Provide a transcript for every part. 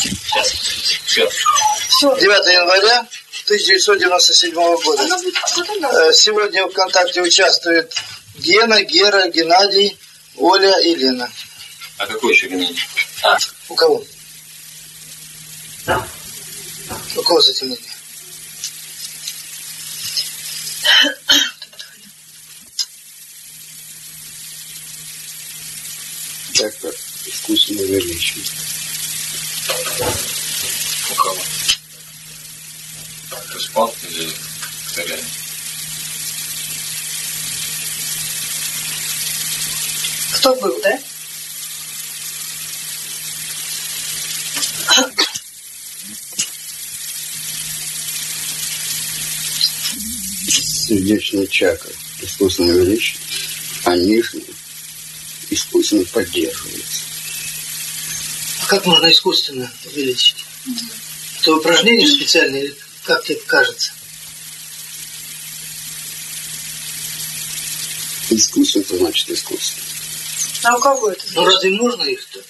Сейчас. Все. Все. 9 января 1997 года. Э, Сегодня в ВКонтакте участвуют Гена, Гера, Геннадий, Оля и Лена. А какой еще Геннадий? А, У кого? У кого затемнение? Так как искусственно увеличивать. У кого? Ты спал или кто реально? Кто был, да? Сердечная чакра искусственно увеличивать, а нижняя искусственно поддерживается. Как можно искусственно увеличить? Это упражнение специальное или как тебе кажется? Искусство это значит искусство. А у кого это? Ну разве можно их так?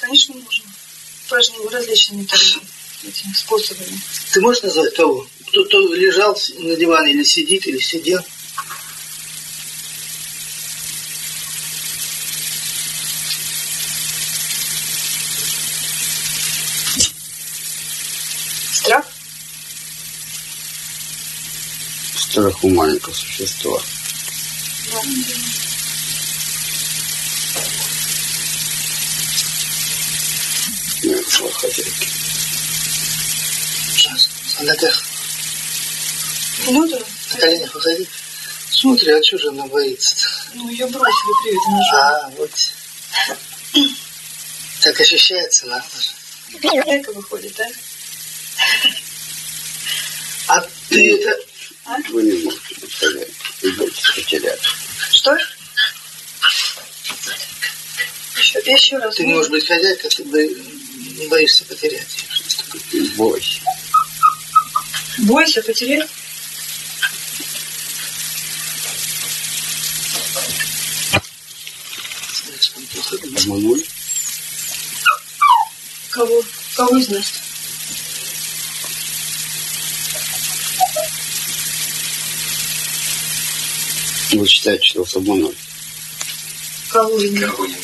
Конечно, можно. Упражнения различными этими способами. Ты можешь назвать кого? Кто-то лежал на диване или сидит, или сидел? Страх? Страх у маленького существа. Мертвого хозяйки. Сейчас. А на ногах, Ну да. на коленях уходи. Смотри, а что же она боится Ну, ее бросили при этом ножом. А, вот. Так ощущается, надо же. Эко выходит, да? А ты это... Вы не можете быть хозяйкой. Вы будете потерять. Что? Еще, еще раз. Ты не можешь быть хозяйкой, ты бо- не боишься потерять. Бойся. Бойся потерять? Плохо. Обманули? Кого? Кого из нас? Вы считаете, что вас обманули? Кого именно? Кого именно?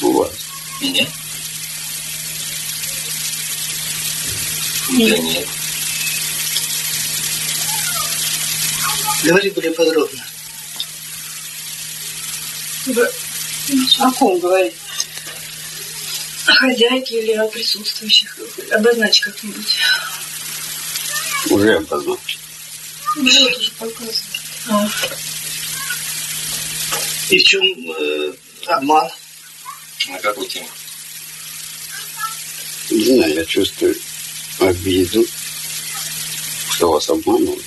У вас. Меня? Да нет. Говори более подробно. Вы О ком говорит? О хозяйке или о присутствующих? Обозначь как-нибудь. Уже вот уже показывает. И в чем э, обман? На какую тему? Не знаю, я чувствую обиду, что вас обманули.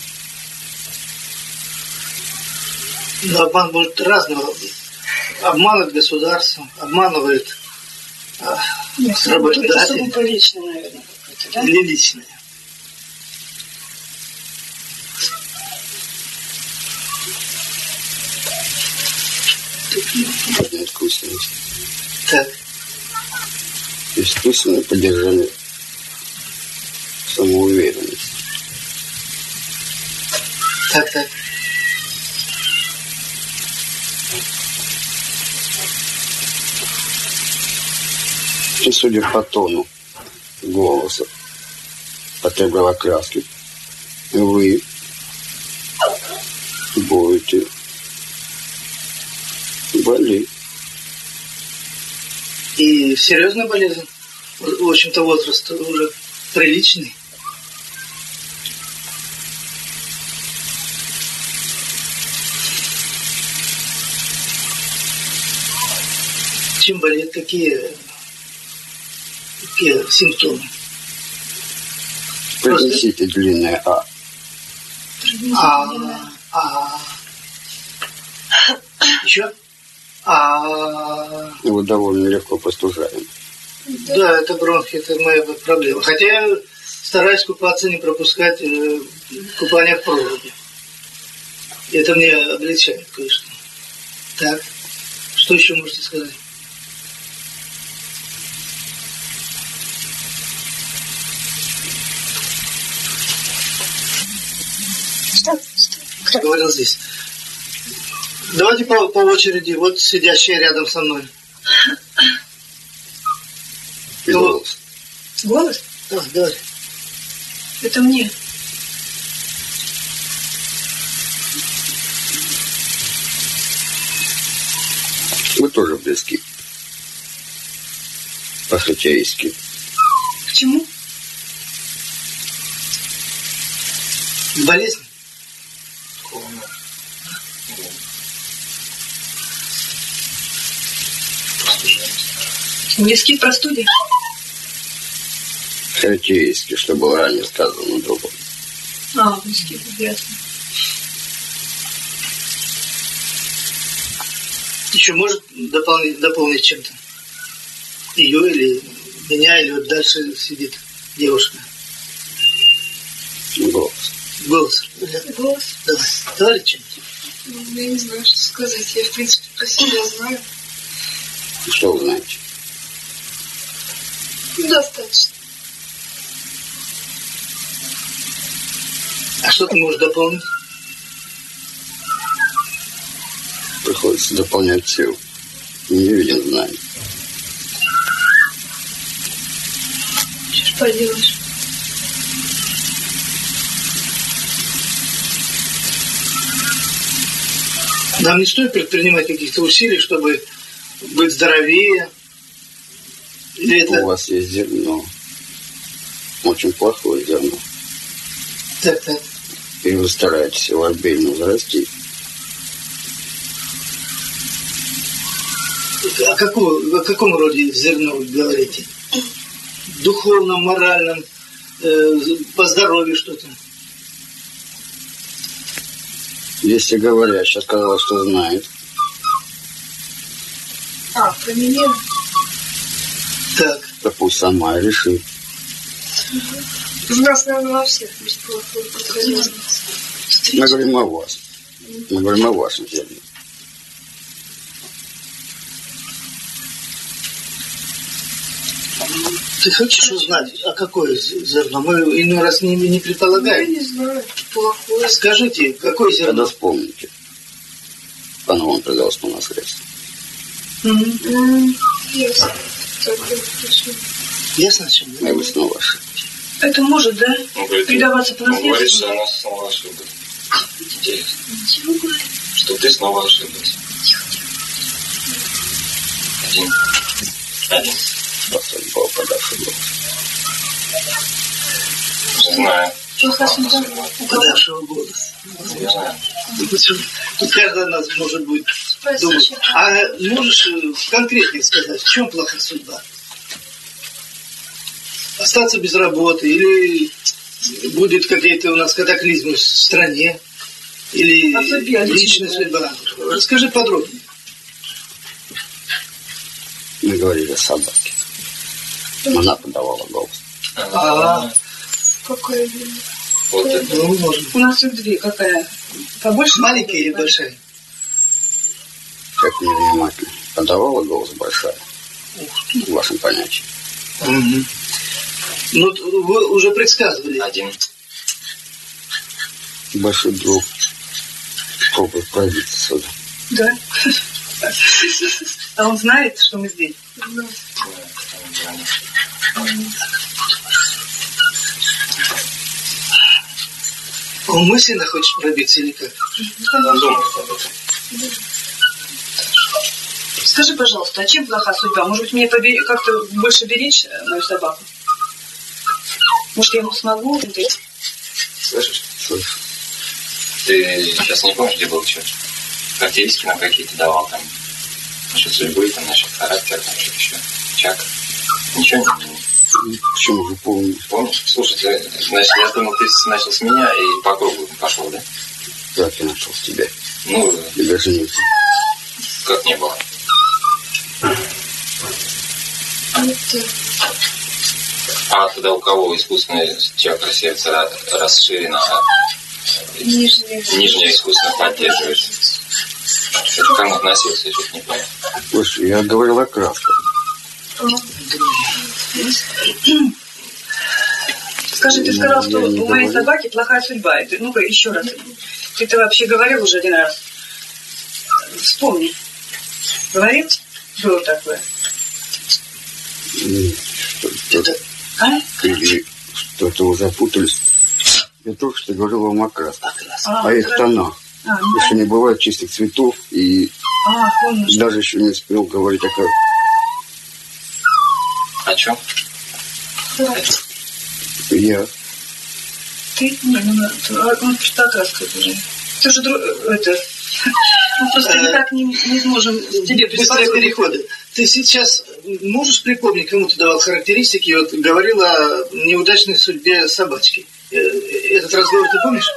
Но обман может разного. Обманывает государство, обманывает а, это работодатель сугубо личное, наверное, какое-то, да? или личное. Одна искусственность. Так, Искусственно поддержали самоуверенность. так, так. И судя по тону голоса, потребовала краски, вы будете болеть. И серьезная болезнь. В общем-то, возраст уже приличный. Чем болит, какие, какие симптомы? Произнесите длинное А. А, а. Еще? А... Его довольно легко простужаем. Да. да, это бронхи, это моя проблема. Хотя я стараюсь купаться, не пропускать э, купание в проводе. Это мне облегчает, конечно. Так, что еще можете сказать? Что? Что? Говорил здесь. Давайте по, по очереди, вот сидящая рядом со мной. И Ну, голос. Голос? Да, давай. Это мне. Вы тоже близки. По-хачаистски. К чему? Болезнь? Такого нет. Ну, Близки к простуде? Хачаистски, что было ранее сказано другом. А, близки, ясно. Еще может дополнить, дополнить чем-то? Ее или меня, или вот дальше сидит девушка. Голос. Голос. Да. Голос? Давай. Давай чем-то. Ну, я не знаю, что сказать. Я, в принципе, про себя знаю. Что вы знаете? Достаточно. А что ты можешь дополнить? Приходится дополнять силу. Не виден знаний. Что ж поделаешь? Нам не стоит предпринимать каких-то усилий, чтобы быть здоровее. Или У это... вас есть зерно. Очень плохое зерно. Так, так. И вы стараетесь его обильно взрастить. О, каком, о каком роде зерно вы говорите? Духовном, моральном, э, по здоровью что-то? Если говорящая сказала, что знает, А, про меня? Так. то пусть сама и решит. У нас, наверное, во всех. Мы говорим о вас. Мы говорим о вашем зерне. Ты хочешь узнать, а какое зерно? Мы иной раз не, не Я предполагаем. не знаю, плохое. Скажите, какое Когда зерно? вспомните, оно вам придалось по наследству. Мгм. М, Ясно. Так, я включу. Ясно, о чем? И вы снова ошиблись. Это может, да? Он говорит, Передаваться по он говорит, наследству? что она снова ошиблась. Интересно, Чего говорит? что ты снова ошиблась. Один. Один. Просто был голос. Знаю. Плохая судьба. У кого? Подавшего голос. Я знаю. Почему? Тут каждый из нас может будет думать. А можешь э, конкретнее сказать, в чем плохая судьба? Остаться без работы или будет какие-то у нас катаклизмы в стране? Или о личной, личная судьба? Расскажи подробнее. Мы говорили о собаке. Она подавала голос. А, Какая? Вот это. ну, можно. У нас их две. Какая? Побольше? Маленькая или большая? Как невнимательно. Подавала голос большая. В вашем понятии. Мгм. Ну, вы уже предсказывали. Один. Большой друг. Пробует пробиться сюда. Да. А он знает, что мы здесь? Умысленно хочешь пробиться или как? Он думает об этом. Скажи, пожалуйста, а чем плоха судьба? Может быть, мне побе- как-то больше беречь э, мою собаку? Может, я ему смогу? Слышишь? Слышь, Ты сейчас не помнишь, где был что? Характеристики нам какие-то давал там. Насчет судьбы, там, насчет характера, там, что еще. Чак. Ничего не почему же помню? помнишь? Слушай, ты, значит, я думал, ты начал с меня и по кругу пошел, да? Как я нашел с тебя? Ну, Тебя женился. как не было. А тогда у кого искусственная чакра сердца ра- расширена, а Нижняя. нижняя искусственно поддерживает? Это к кому относился, я что-то не понял. Слушай, я говорил о красках. Скажи, ты сказал, что Я не у моей собаки плохая судьба. Это, Ну-ка, еще раз. Ты-то вообще говорил уже один раз. Вспомни. Говорил? Было такое. Что-то А? или что-то вы запутались. Я только что говорил вам о краске, А, о их да. тонах. А, ну, Что не бывает чистых цветов, и а, помню, что... даже еще не успел говорить о краске. О чем? Я Ты? Не, ну, ну, он что окраска это уже. Ты же дру... Это... Мы просто Э, никак не, не сможем тебе Быстрые переходы. Ты сейчас можешь припомнить, кому ты давал характеристики, вот говорил о неудачной судьбе собачки. Э, Этот разговор ты помнишь?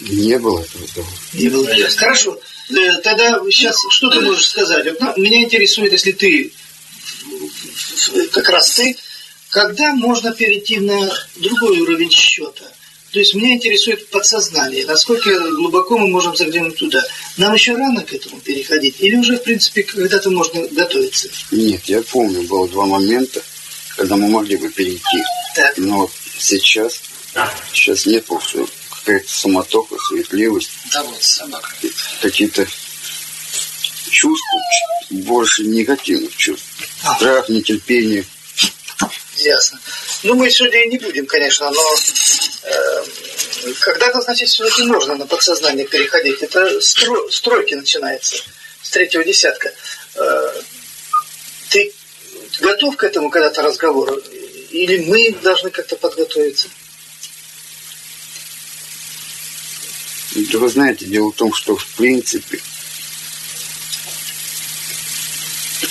не было этого разговора. Не было. Хорошо. Э, Тогда сейчас что ты можешь сказать? Вот, ну, меня интересует, если ты, как раз ты, когда можно перейти на другой уровень счета? То есть меня интересует подсознание, насколько глубоко мы можем заглянуть туда. Нам еще рано к этому переходить? Или уже, в принципе, когда-то можно готовиться? Нет, я помню, было два момента, когда мы могли бы перейти. Так. Но сейчас, сейчас нет какая-то суматоха, суетливость, Да вот собака. какие-то чувства, ч- больше негативных чувств. А. Страх, нетерпение. Ясно. Ну, мы сегодня не будем, конечно, но э, когда-то, значит, все-таки можно на подсознание переходить. Это стро- стройки начинается с третьего десятка. Э, ты готов к этому когда-то разговору? Или мы должны как-то подготовиться? Да вы знаете, дело в том, что в принципе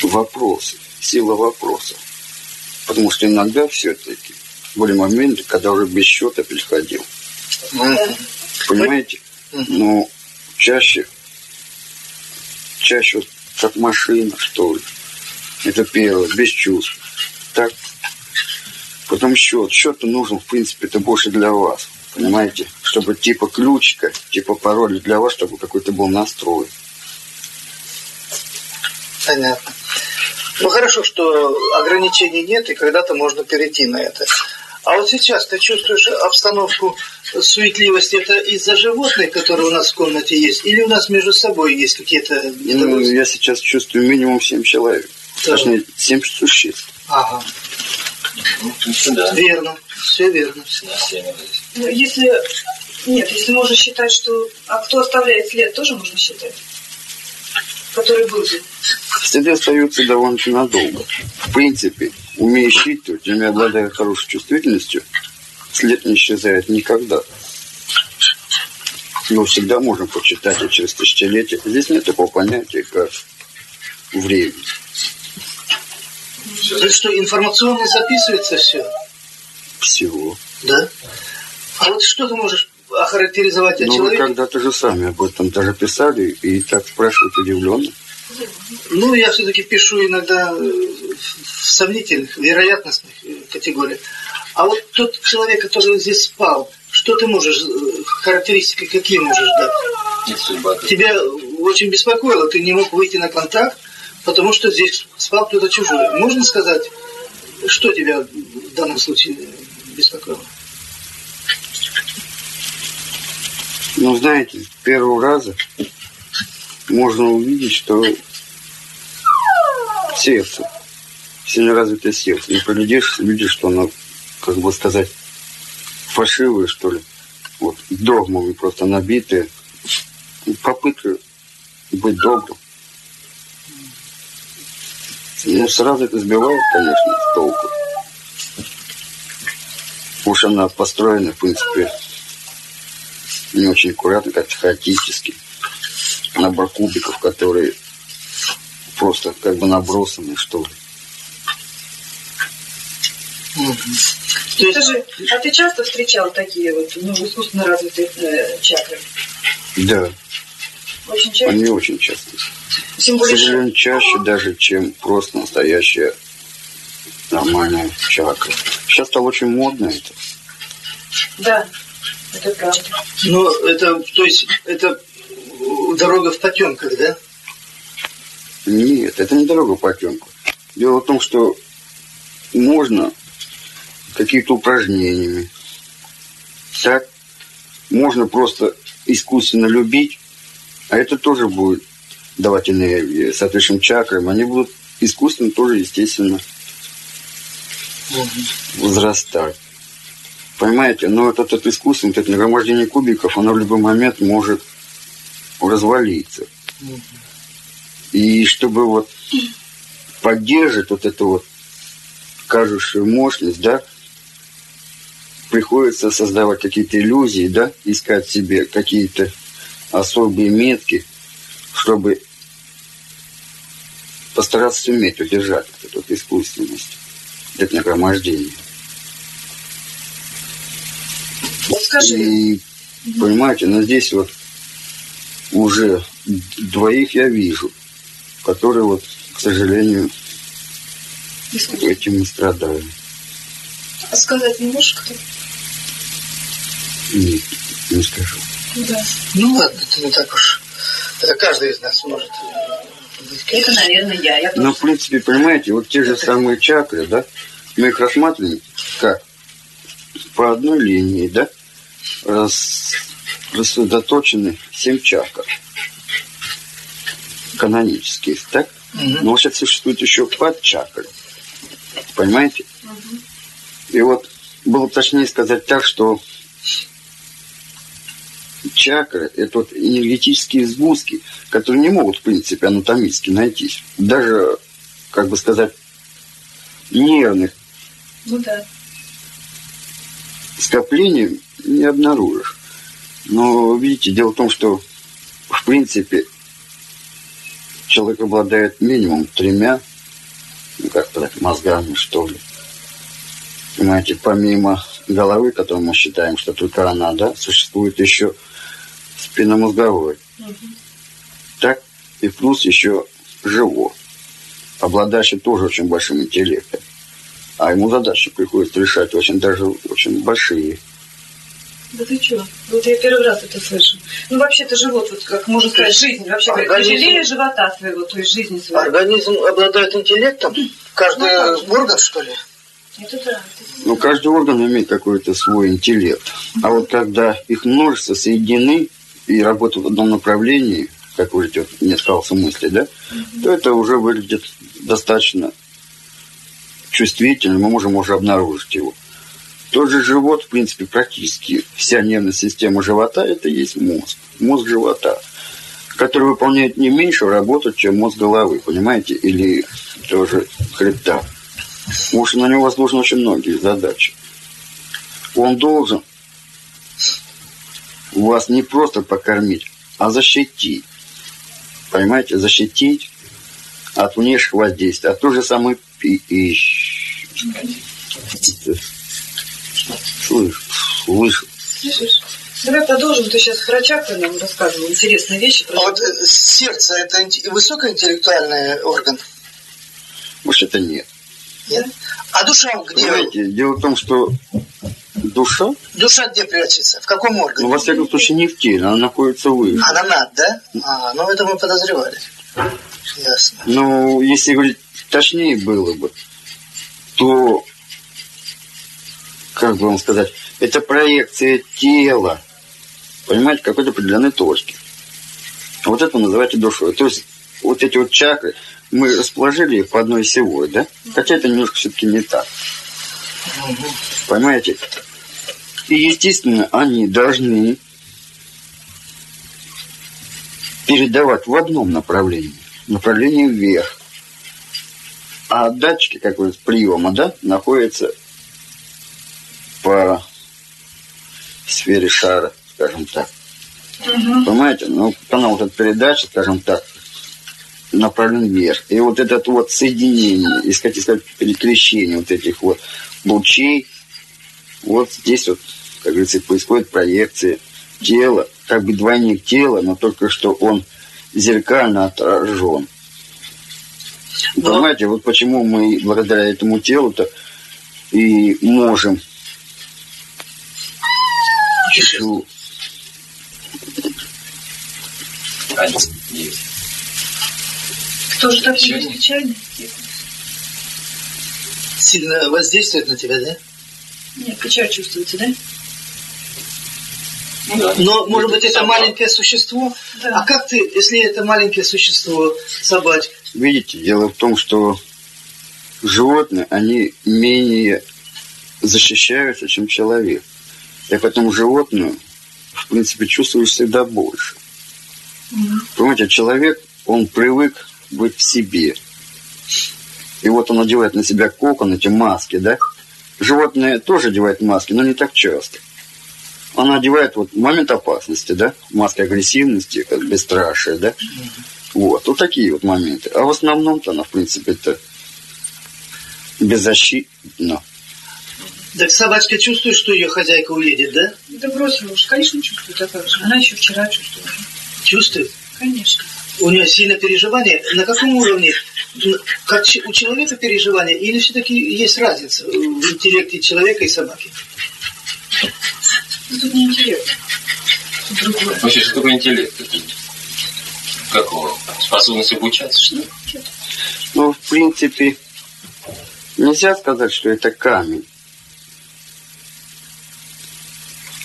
вопросы, сила вопроса. Потому что иногда все-таки были моменты, когда уже без счета переходил. Понимаете? Но чаще, чаще как машина, что ли. Это первое, без чувств. Так. Потом счет. Счет нужен, в принципе, это больше для вас. Понимаете? Чтобы типа ключика, типа пароля для вас, чтобы какой-то был настрой. Понятно. Ну, хорошо, что ограничений нет, и когда-то можно перейти на это. А вот сейчас ты чувствуешь обстановку суетливости, это из-за животных, которые у нас в комнате есть, или у нас между собой есть какие-то Ну, я сейчас чувствую минимум 7 человек. Да. Точнее, 7 существ. Ага, Ну, сюда. верно, все верно. Семь. Ну, Если... Нет, если можно считать, что... А кто оставляет след, тоже можно считать? Который был же. Следы остаются довольно-таки надолго. В принципе, умея считывать, умея обладая хорошей чувствительностью, след не исчезает никогда. Его всегда можно почитать и через тысячелетия. Здесь нет такого понятия, как время. То есть что, информационно записывается все? Всего. Да. А вот что ты можешь охарактеризовать о Ну, вы когда-то же сами об этом даже писали и так спрашивают удивленно. Ну, я все-таки пишу иногда э, в сомнительных, вероятностных э, категориях. А вот тот человек, который здесь спал, что ты можешь, э, характеристики какие можешь дать? Судьба. Тебя очень беспокоило, ты не мог выйти на контакт, потому что здесь спал кто-то чужой. Можно сказать, что тебя в данном случае беспокоило? Ну, знаете, первого раза можно увидеть, что сердце, сильно развитое сердце. Не поглядишь, видишь, что оно, как бы сказать, фальшивое, что ли. Вот, догмами просто набитые. Попытка быть добрым. Ну, сразу это сбивает, конечно, с толку. Уж она построена, в принципе, не очень аккуратно, как-то хаотически. Набор кубиков, которые просто как бы набросаны, что ли. То есть, Скажи, а ты часто встречал такие вот, ну, искусственно развитые э, чакры? Да, Очень часто? они очень часто. Тем К сожалению, чаще даже, чем просто настоящая нормальная чакра. Сейчас стало очень модно это. Да, это правда. ну, это, то есть, это дорога в потемках, да? Нет, это не дорога потемку. Дело в том, что можно какие-то упражнениями. Так можно просто искусственно любить, а это тоже будет давать энергию. Соответственно, чакрам, они будут искусственно тоже, естественно, возрастать. Понимаете? Но вот этот искусственный, это нагромождение кубиков, оно в любой момент может развалиться. И чтобы вот поддерживать вот эту вот кажущую мощность, да, приходится создавать какие-то иллюзии, да, искать себе какие-то особые метки, чтобы постараться суметь удержать эту вот искусственность, это нагромождение. Вот скажи, И, понимаете, но здесь вот уже двоих я вижу, которые вот, к сожалению, этим и страдают. А сказать не можешь, кто? Нет, не скажу. Да. Ну ладно, это не так уж. Это каждый из нас может быть. Это, наверное, я. Я Но, тоже. в принципе, понимаете, вот те же самые чакры, да, мы их рассматриваем как по одной линии, да, рас, рассредоточены семь чакр канонических, так? Мгм. Но сейчас существует еще подчакры. Понимаете? И вот было бы точнее сказать так, что чакры – это вот энергетические сгустки, которые не могут, в принципе, анатомически найтись. Даже, как бы сказать, нервных Ну да. Скоплений не обнаружишь. Но, видите, дело в том, что, в принципе, человек обладает минимум тремя, ну, как сказать, мозгами, что ли. Понимаете, помимо головы, которую мы считаем, что только она, да, существует еще спинномозговой. Так? И плюс еще живот, обладающий тоже очень большим интеллектом. А ему задачи приходится решать очень даже очень большие. Да ты что? Вот я первый раз это слышу. Ну, вообще-то живот, вот как можно сказать, жизнь. Вообще, организм- живота своего, то есть жизни своей. Организм обладает интеллектом? Каждый Ну, орган, что ли? Это да. Ну, каждый орган имеет какой-то свой интеллект. А вот когда их множество соединены и работают в одном направлении, как вы говорите, вот нет хаоса мысли, да, то это уже выглядит достаточно чувствительно, мы можем уже обнаружить его. Тот же живот, в принципе, практически вся нервная система живота – это есть мозг, мозг живота, который выполняет не меньшую работу, чем мозг головы, понимаете, или тоже хребта. Потому что на него возложены очень многие задачи. Он должен вас не просто покормить, а защитить. Понимаете, защитить от внешних воздействий, от той же самой пищи. Слышь, слышу. Слышишь? Давай продолжим. Ты сейчас про чакры нам рассказывал. Интересные вещи. Про... А вот э, сердце это инте- высокоинтеллектуальный орган? Может, это нет. Нет? А душа где? Понимаете, дело в том, что душа, Душа где прячется? В каком ну, органе? во всяком случае, не в теле, она находится выше. Она над, да? А, ну это мы подозревали. Ясно. Ну, если говорить точнее было бы, то, как бы вам сказать, это проекция тела, понимаете, какой-то определенной точки. Вот это называется душой. То есть вот эти вот чакры, мы расположили их по одной осевой, да? Хотя это немножко все-таки не так. Понимаете? И, естественно, они должны передавать в одном направлении. Направлении вверх. А датчики, как вот приема, да, находятся по сфере шара, скажем так. Понимаете? Ну, канал вот эта передача, скажем так, направлен вверх. И вот это вот соединение, и, сказать, сказать, перекрещение вот этих вот лучей, вот здесь вот, как говорится, происходит проекция тела, как бы двойник тела, но только что он зеркально отражен. Но- Понимаете, вот почему мы благодаря этому телу-то и можем. Кто же так не печальный? Сильно воздействует на тебя, да? Нет, печаль чувствуется, да? Ну да. Но, может быть, это Собака. маленькое существо? Да. А как ты, если это маленькое существо, собачка? Видите, дело в том, что животные, они менее защищаются, чем человек. И поэтому животную, в принципе, чувствуешь всегда больше. Понимаете, человек, он привык быть в себе. И вот он надевает на себя кокон, эти маски, да? Животные тоже одевают маски, но не так часто. Она одевает вот момент опасности, да? Маска агрессивности, как бесстрашие, да? Вот, вот такие вот моменты. А в основном-то она, в принципе, это беззащитна. Так собачка чувствует, что ее хозяйка уедет, да? Да бросила уж, конечно, чувствует, а как же. Она еще вчера чувствовала. Чувствует. Конечно. У нее сильное переживание. На каком уровне? Как у человека переживание? Или все-таки есть разница в интеллекте человека и собаки? Тут не интересно. Тут другое. Вообще, что такое интеллект? Это как его? Способность обучаться, что ли? Ну, в принципе, нельзя сказать, что это камень.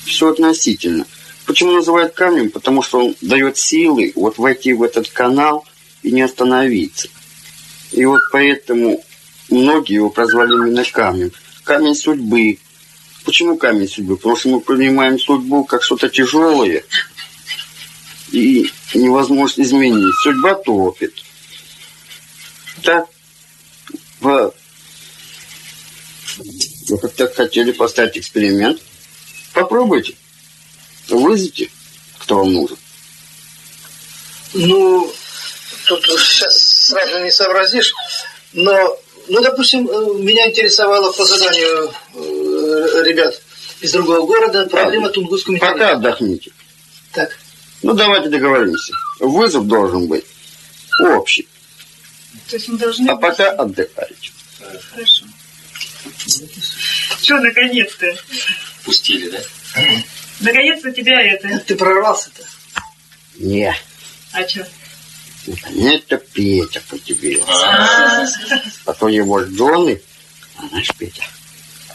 Все относительно. Почему называют камнем? Потому что он дает силы вот войти в этот канал и не остановиться. И вот поэтому многие его прозвали именно камнем. Камень судьбы. Почему камень судьбы? Потому что мы принимаем судьбу как что-то тяжелое и невозможно изменить. Судьба топит. Так, вы, вы как-то хотели поставить эксперимент? Попробуйте. Вызовите, кто вам нужен. Ну, тут сейчас сразу не сообразишь, но, ну, допустим, э, меня интересовало по заданию э, ребят из другого города проблема тунгусского Пока интеллекта. отдохните. Так, Ну, давайте договоримся. Вызов должен быть общий. То есть мы должны... А пока отдыхайте. Хорошо. Что, наконец-то? Пустили, да? Наконец-то тебя это... ты прорвался-то? Не, А что? наконец-то Петя потерпел. А, А то его жены, а знаешь, Петя,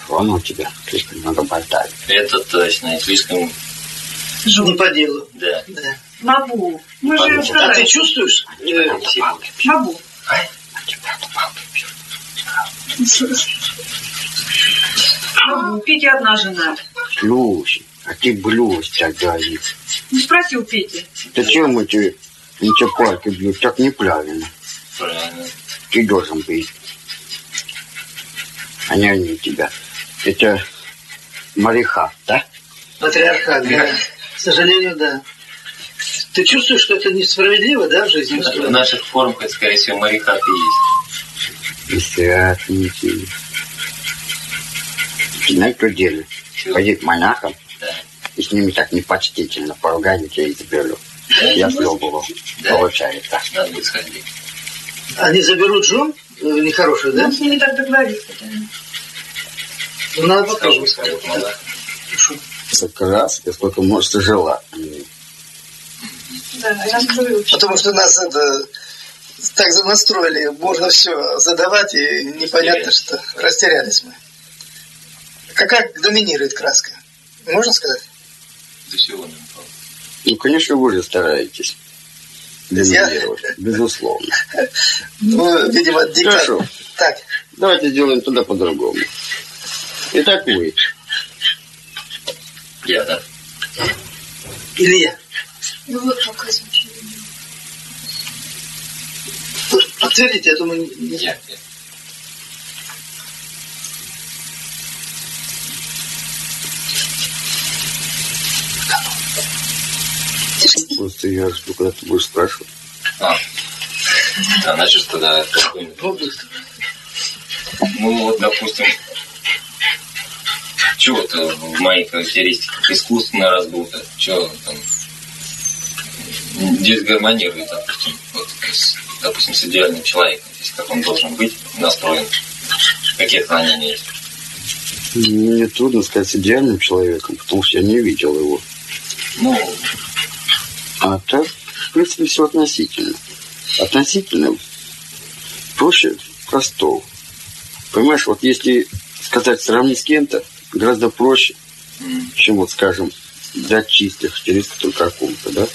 он у тебя слишком много болтает. это точно. И слишком, Не Жуть. по делу. да. Да. Мабу. Мы же А А ты сказали. чувствуешь? э, Мабу. А тебя мало Мабу. У Пети одна жена. Слушай, а ты блюз тогда и Ну, спроси у Пети. Зачем эти, эти палки бьют? Так неправильно. Правильно. Ты должен быть. Они, они тебя. Это Мариха, да? Матриархат, да. К сожалению, да. Ты чувствуешь, что это несправедливо, да, в жизни? В наших формах, это, скорее всего, и есть. Естественно. Знаешь, что делать? Чё? Пойди к монахам Да. и с ними так непочтительно поругай, я их заберу. Я пробовал. Да. Получается. Надо будет сходить. Они заберут жен э, нехороших, да? Он с ними так договорится. да. Ну, надо Скажу, попробовать. скажу, раз, я сколько может жила. Да, я. Потому что нас это так настроили, можно все задавать, и непонятно, что растерялись мы. Какая доминирует краска? Можно сказать? До пал. Ну, конечно, вы же стараетесь. Я? Доминировать, безусловно. Ну, видимо. Хорошо. Так, Давайте сделаем туда по-другому. Итак, вы. Я, да? Илья, Ну вот, показывайте. подтвердите, я думаю, не- Я. я. Просто я жду, когда ты будешь спрашивать. А. А, значит, тогда. Ну, вот, допустим, чего-то в моих характеристиках искусственно раздуто, что там дисгармонирует, допустим, вот, с, допустим, с идеальным человеком, то есть как он должен быть настроен, какие отклонения есть. Мне трудно сказать с идеальным человеком, потому что я не видел его. Ну, А так, в принципе, все относительно. Относительно проще простого. Понимаешь, вот если сказать, сравнить с кем-то, гораздо проще, чем вот, скажем, для чистых, через только каком-то, да?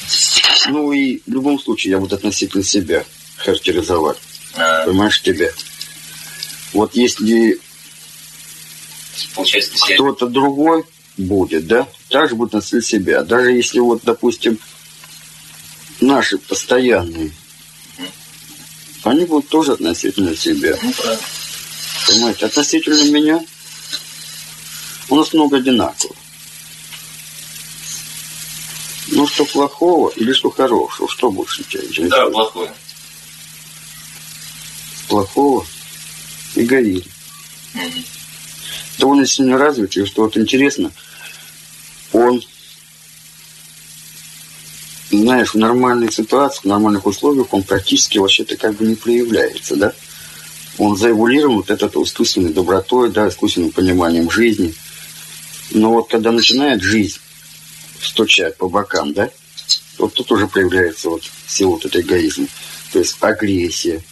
Ну и в любом случае я буду относительно себя характеризовать. А, Понимаешь, тебя. Вот если кто-то другой будет, да, также будет относительно себя. Даже если вот, допустим, наши постоянные, они будут тоже относительно себя. ну. Понимаете, относительно меня у нас много одинаково. Ну, что плохого или что хорошего? Что больше тебя интересует? Да, плохое. Плохого? Эгоизм. Мгм. довольно сильно развитый, что вот интересно, он, знаешь, в нормальной ситуации, в нормальных условиях он практически вообще-то как бы не проявляется, да? Он заэволюирован вот этот искусственной добротой, да, искусственным пониманием жизни. Но вот когда начинает жизнь стучать по бокам, да, вот тут уже проявляется вот все вот этот эгоизм. То есть агрессия,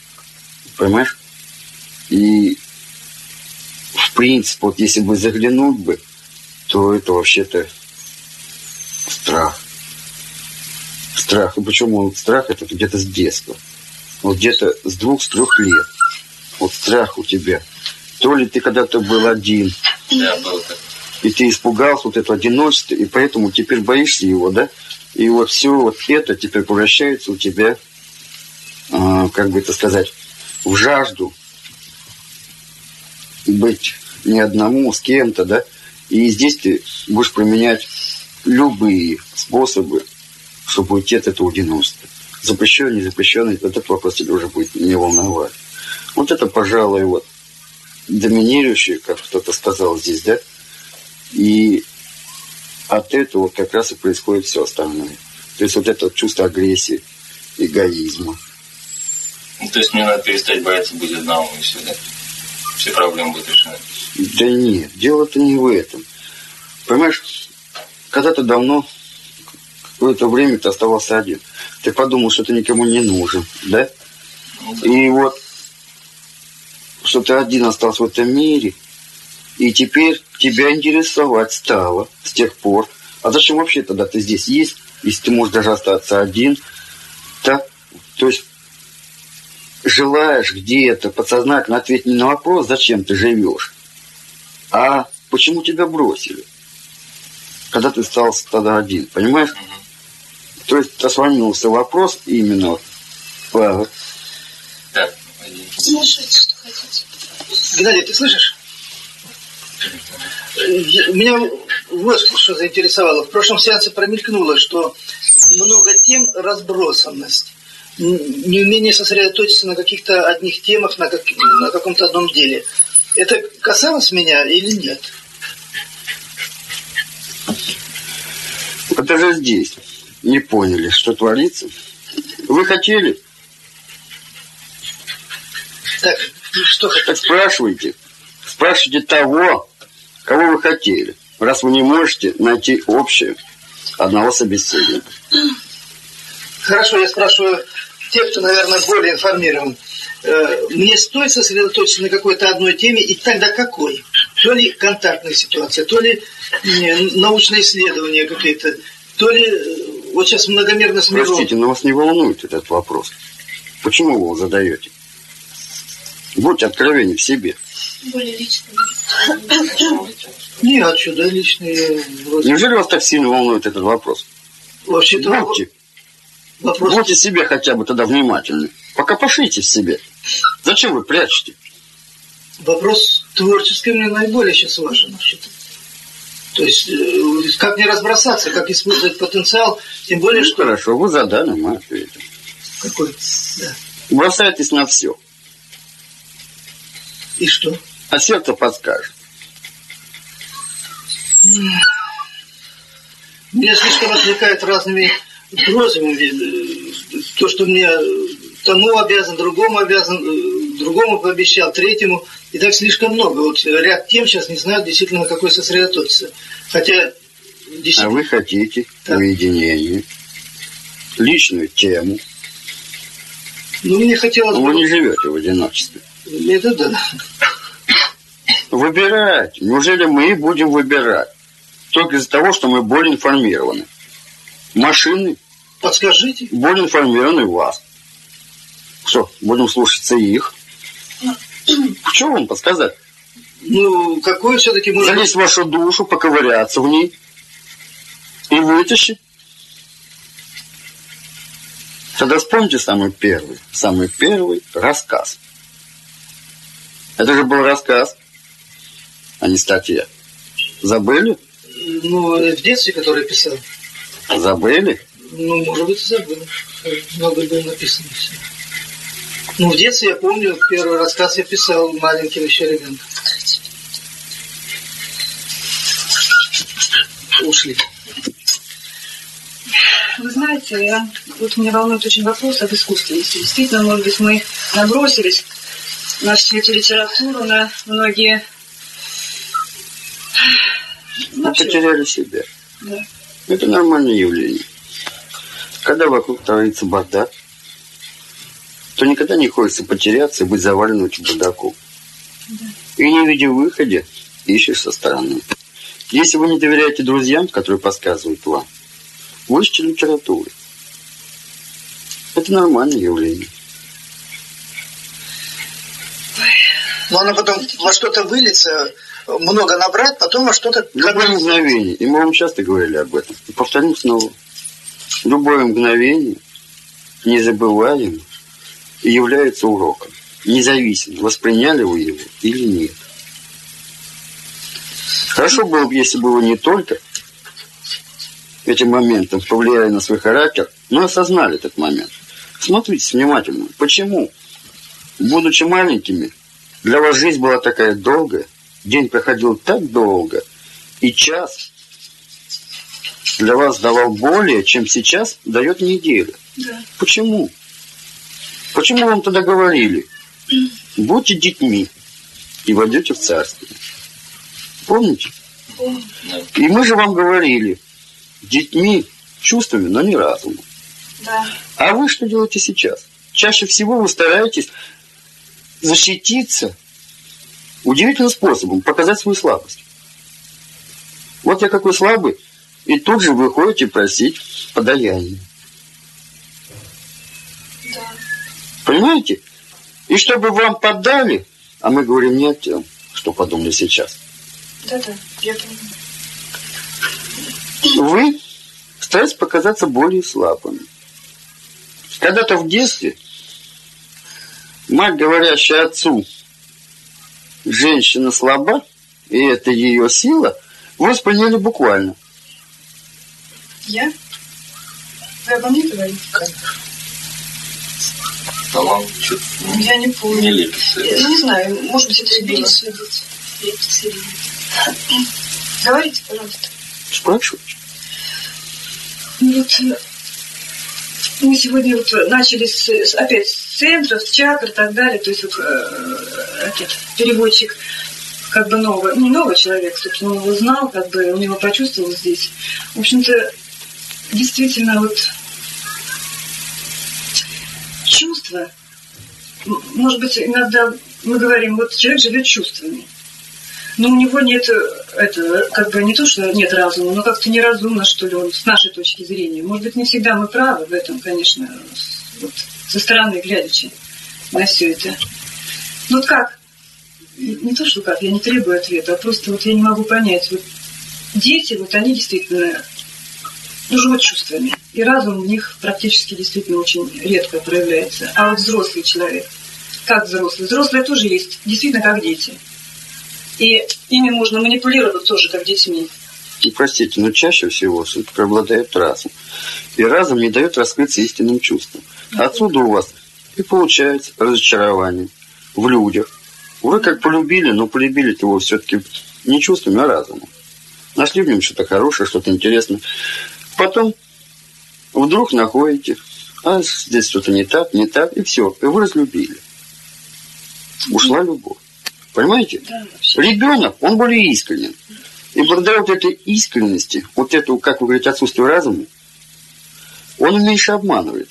понимаешь? И в принципе, вот если бы заглянуть бы, то это вообще-то страх. Страх. И причем он страх это где-то с детства. Вот где-то с двух, с трех лет. Вот страх у тебя. То ли ты когда-то был один, Да, было так. И ты испугался вот этого одиночества, и поэтому теперь боишься его, да? И вот все вот это теперь превращается у тебя, а, как бы это сказать, в жажду быть не одному, с кем-то, да? И здесь ты будешь применять любые способы, чтобы уйти от этого одиночества. Запрещенный, запрещенный, этот вопрос тебя уже будет не волновать. Вот это, пожалуй, вот доминирующее, как кто-то сказал здесь, да? И от этого как раз и происходит все остальное. То есть вот это чувство агрессии, эгоизма. Ну, то есть мне надо перестать бояться быть одному и все, да? Все проблемы будут решены. Да нет, дело-то не в этом. Понимаешь, когда-то давно, какое-то время ты оставался один. Ты подумал, что ты никому не нужен, да? Ну, да. И вот, что ты один остался в этом мире, и теперь тебя интересовать стало с тех пор. А зачем вообще тогда ты здесь есть, если ты можешь даже остаться один? Так? То есть желаешь где-то подсознательно ответить не на вопрос, зачем ты живешь, а почему тебя бросили, когда ты стал тогда один, понимаешь? То есть освободился вопрос именно а, один. Слушайте, что хотите. Геннадий, ты слышишь? Меня вот что заинтересовало. В прошлом сеансе промелькнуло, что много тем разбросанность. Неумение сосредоточиться на каких-то одних темах, на, как- на каком-то одном деле. Это касалось меня или нет? Вот даже здесь не поняли, что творится. Вы хотели, Так, что хотите? так спрашивайте. Спрашивайте того, кого вы хотели, раз вы не можете найти общее одного собеседника. Хорошо, я спрашиваю тех, кто, наверное, более информирован. Э, Мне стоит сосредоточиться на какой-то одной теме, и тогда какой? То ли контактная ситуация, то ли э, научные исследования какие-то, то ли э, вот сейчас многомерность миров. Простите, но вас не волнует этот вопрос. Почему вы его задаете? Будьте откровенны в себе. Более лично. Не, а что, да, личные вроде. Неужели вас так сильно волнует этот вопрос? Вообще-то Будьте, вопрос... будьте себе хотя бы тогда внимательны. Пока пошлите в себе. Зачем вы прячете? Вопрос творческий мне наиболее сейчас важен. вообще-то. То есть, э, как не разбросаться, как использовать потенциал, тем более, Ну, что... хорошо, вы задали, мы ответим. Какой? Да. Бросайтесь на все, И что? а сердце подскажет. Меня слишком отвлекает разными просьбами. э, То, что мне тому обязан, другому обязан, э, другому пообещал, третьему. И так слишком много. Вот ряд тем сейчас не знаю действительно на какой сосредоточиться. Хотя А действительно... вы хотите Так. уединение, личную тему. Ну, мне хотелось Вы бы... не живете в одиночестве. Это да. Выбирайте. Неужели мы будем выбирать? только из-за того, что мы более информированы. Машины Подскажите. более информированы вас. Что, будем слушаться их? Что вам подсказать? Ну, какой все-таки может. Залезть в вашу душу, поковыряться в ней и вытащить. Тогда вспомните самый первый, самый первый рассказ. Это же был рассказ, а не статья. Забыли? Ну, в детстве, который писал. Забыли? Ну, может быть, и забыл. Много было написано все. Ну, в детстве я помню, первый рассказ я писал маленьким еще ребенком. Ушли. Вы знаете, я, вот меня волнует очень вопрос об искусственности. Действительно, может быть, мы набросились на всю эту литературу, на многие... Мы Вообще, потеряли себя. да. Это нормальное явление. Когда вокруг творится бардак, то никогда не хочется потеряться и быть заваленным чебурдаком. И не видя выхода, ищешь со стороны. Если вы не доверяете друзьям, которые подсказывают вам, вы ищете литературы. Это нормальное явление. Но оно потом во что-то выльется, много набрать, потом во что-то... Любое мгновение, и мы вам часто говорили об этом, и повторим снова. Любое мгновение, незабываемо, и является уроком. Независимо, восприняли вы его или нет. Хорошо было бы, если бы вы не только этим моментом повлияли на свой характер, но осознали этот момент. Смотрите внимательно. Почему? Будучи маленькими, для вас жизнь была такая долгая, день проходил так долго, и час для вас давал более, чем сейчас дает неделя. Да. Почему? Почему вам тогда говорили? Будьте детьми и войдете в царство. Помните? И мы же вам говорили, детьми, чувствами, но не разумом. Да. А вы что делаете сейчас? Чаще всего вы стараетесь защититься удивительным способом, показать свою слабость. Вот я какой слабый, и тут же вы ходите просить подаяния. Да. Понимаете? И чтобы вам подали, а мы говорим не о тем, что подумали сейчас. Да-да, я понимаю. Вы стараетесь показаться более слабыми. Когда-то в детстве мать, говорящая отцу, женщина слаба, и это ее сила, вы восприняли буквально. Я? Вы обо мне говорите? Что-то Я не помню. не лепится. Я не знаю, может быть, это было. Говорите, пожалуйста. Спрашиваю. Ну, Вот э, мы сегодня вот начали с, с- опять с центров, чакр и так далее. То есть вот э, этот переводчик как бы новый, не новый человек, собственно, он его знал, как бы он его почувствовал здесь. В общем-то, действительно вот чувства, м- может быть, иногда мы говорим, вот человек живет чувствами. Но у него нет, э, это, как бы не то, что нет разума, но как-то неразумно, что ли, он с нашей точки зрения. Может быть, не всегда мы правы в этом, конечно, вот, со стороны глядячи на все это. Ну вот как? Не то, что как, я не требую ответа, а просто вот я не могу понять. Вот дети, вот они действительно ну, живут чувствами. И разум в них практически действительно очень редко проявляется. А вот взрослый человек, как взрослый? Взрослые тоже есть, действительно как дети. И ими можно манипулировать тоже, как детьми. И простите, но чаще всего преобладает разум. И разум не дает раскрыться истинным чувствам. Отсюда у вас и получается разочарование в людях. Вы как полюбили, но полюбили его все-таки не чувствами, а разумом. Нашли в нем что-то хорошее, что-то интересное. Потом вдруг находите, а здесь что-то не так, не так, и все. И вы разлюбили. Ушла любовь. Понимаете? Да. Ребенок, он более искренен. И благодаря вот этой искренности, вот эту, как вы говорите, отсутствие разума, он меньше обманывает.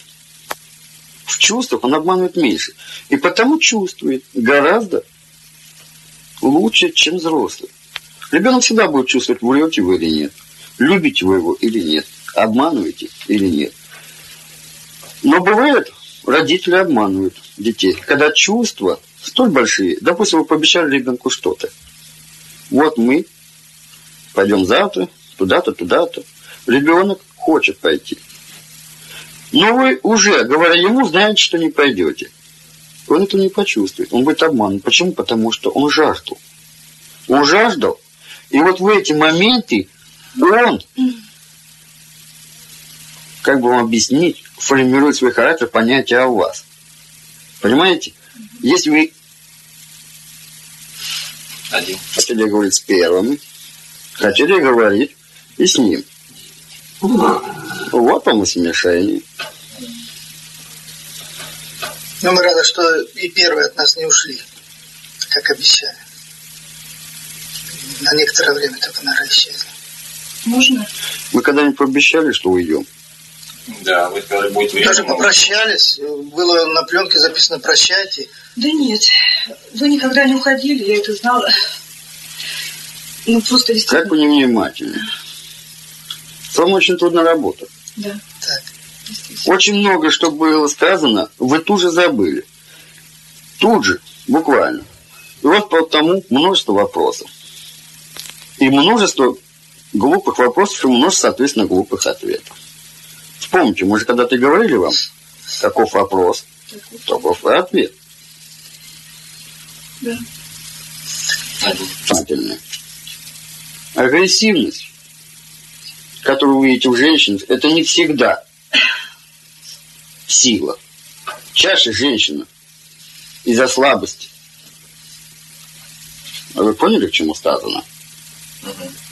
В чувствах он обманывает меньше. И потому чувствует гораздо лучше, чем взрослый. Ребенок всегда будет чувствовать, врете вы или нет. Любите вы его или нет. Обманываете или нет. Но бывает, родители обманывают детей. Когда чувства столь большие, допустим, вы пообещали ребенку что-то. Вот мы пойдем завтра, туда-то, туда-то. Ребенок хочет пойти. Но вы уже, говоря ему, знаете, что не пойдете. Он это не почувствует. Он будет обманут. Почему? Потому что он жаждал. Он жаждал. И вот в эти моменты он, как бы вам объяснить, формирует свой характер, понятие о вас. Понимаете? Если вы Один. хотели говорить с первым, хотели говорить и с ним. Вот вам и смешение. Но мы рады, что и первые от нас не ушли, как обещали. На некоторое время только, наверное, исчезли. Можно? Мы когда-нибудь пообещали, что уйдем? Да, вы сказали, будет время. Даже попрощались. Было на пленке записано «прощайте». Да нет, вы никогда не уходили, я это знала. Ну, просто Как действительно... вы невнимательны. С вами очень трудно работать. Да, Так. Очень много, что было сказано, вы тут же забыли. Тут же, буквально. И вот потому множество вопросов. И множество глупых вопросов, и множество, соответственно, глупых ответов. Вспомните, мы же когда-то говорили вам, каков вопрос, таков и ответ. Да. Один. Внимательно. Агрессивность, которую вы видите в женщинах, это не всегда сила. Чаще женщина из-за слабости. А вы поняли, к чему сказано?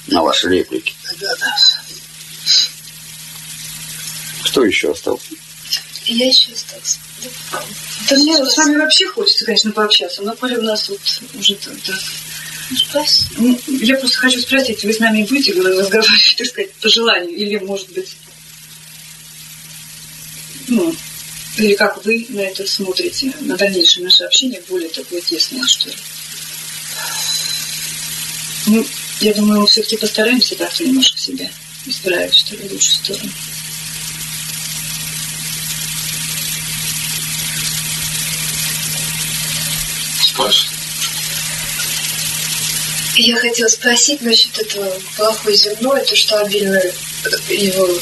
На ваши реплики. Да, да. Кто еще остался? Я еще остался. Да мне с вами вообще хочется, конечно, пообщаться, но коли у нас вот уже так. Спроси. Ну, Я просто хочу спросить, вы с нами будете разговаривать, так сказать, по желанию, или, может быть, ну, или как вы на это смотрите, на дальнейшее наше общение, более такое тесное, что ли? Ну, я думаю, мы все-таки постараемся как-то немножко себя исправить, что ли, в лучшую сторону. Спрашивай. Я хотела спросить насчет этого плохой земной, то, что обильно его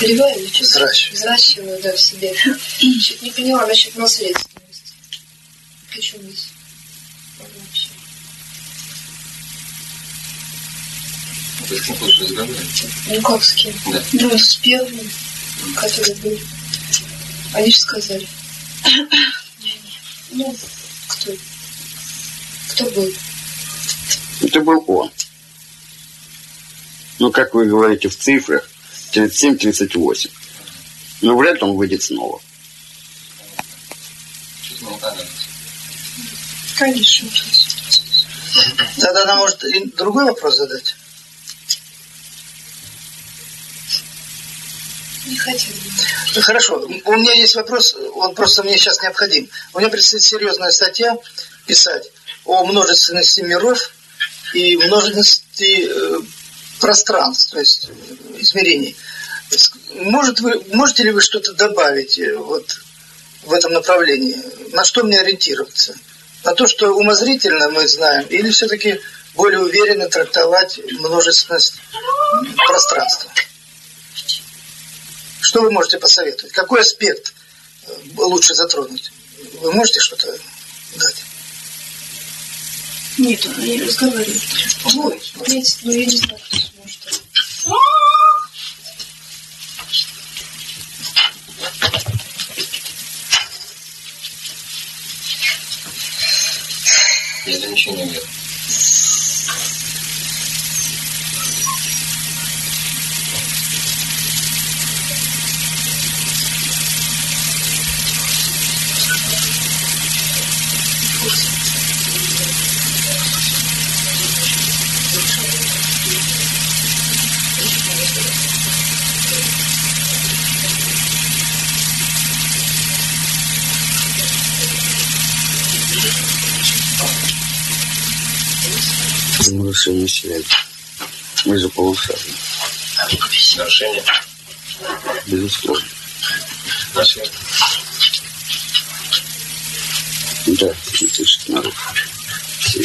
поливаю или что? Взращиваю. Взращиваю, да, в себе. Чуть не поняла насчет наследственности. Хочу быть. Вообще. Вы с кем хочешь разговаривать? Ну как с кем? Да. Ну, с первыми, которые были. Они же сказали. Ну, кто? Кто был? Это был он. Ну, как вы говорите в цифрах, 37-38. Но вряд ли он выйдет снова. Конечно. Тогда она может и другой вопрос задать. Не хотела. Ну, Хорошо, у меня есть вопрос, он просто мне сейчас необходим. У меня предстоит серьезная статья писать о множественности миров и множественности э, пространств, то есть э, измерений. Может вы, можете ли вы что-то добавить э, вот в этом направлении? На что мне ориентироваться? На то, что умозрительно мы знаем, или все-таки более уверенно трактовать множественность пространства? Что вы можете посоветовать? Какой аспект лучше затронуть? Вы можете что-то дать? Нет, она не разговаривает. Ну, есть, ну, я не знаю, кто сможет. Я за ничего Нарушение связи. Мы же полушарим. Нарушение. Безусловно. Нашли. Да, это же нарушено. Все.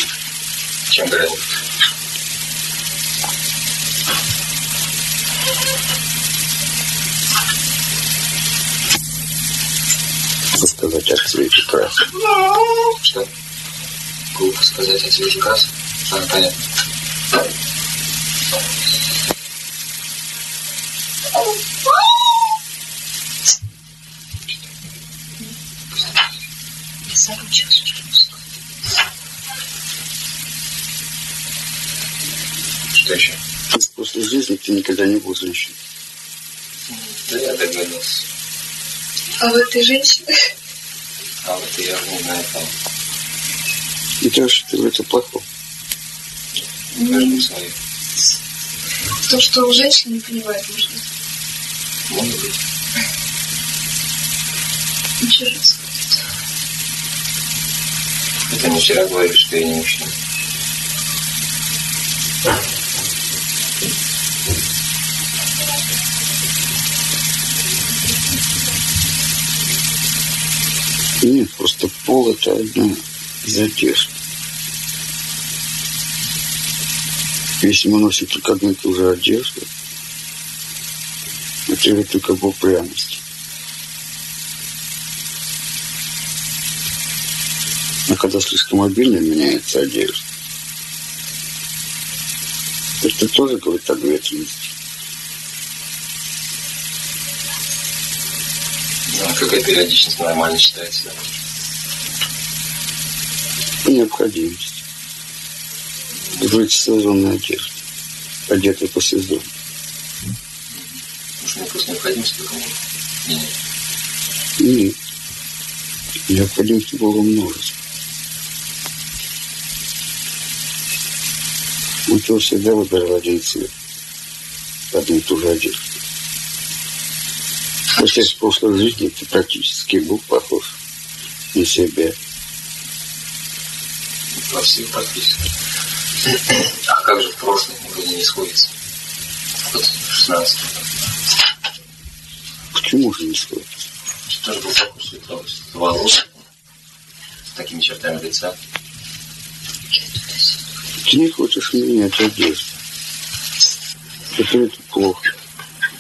Чем гранит? Сказать о цвете красок. Что? Глупо сказать о цвете красок. А, понятно. Что еще? Прошлой жизни ты никогда не был женщиной. Да я догадался. А в этой женщине? А вот я не знаю там. И то, что ты в это плохо. То, что у женщин не понимает мужчин. Может быть. Интересно. Это не вчера говорили, что я не мужчина. Нет, просто пол это одна из Если мы носим только одну и ту же одежду, это же только в упрямости. А когда слишком обильно меняется одежда, это тоже говорит о ответственности. А какая периодичность нормально считается? Необходимость. Жить в сезонной одежде, одетой по сезону. Мне просто необходимость не. Нет. Необходимости было множество. Учил всегда выбирал один цвет. Одну и ту же одежду. После прошлой жизни ты практически был похож на себя. Во всех практически. А как же в прошлом вроде не сходится? Вот 16 Почему же не сходится? Тоже был похож светло, волос с такими чертами лица. Ты не хочешь менять одежду. Это, это плохо.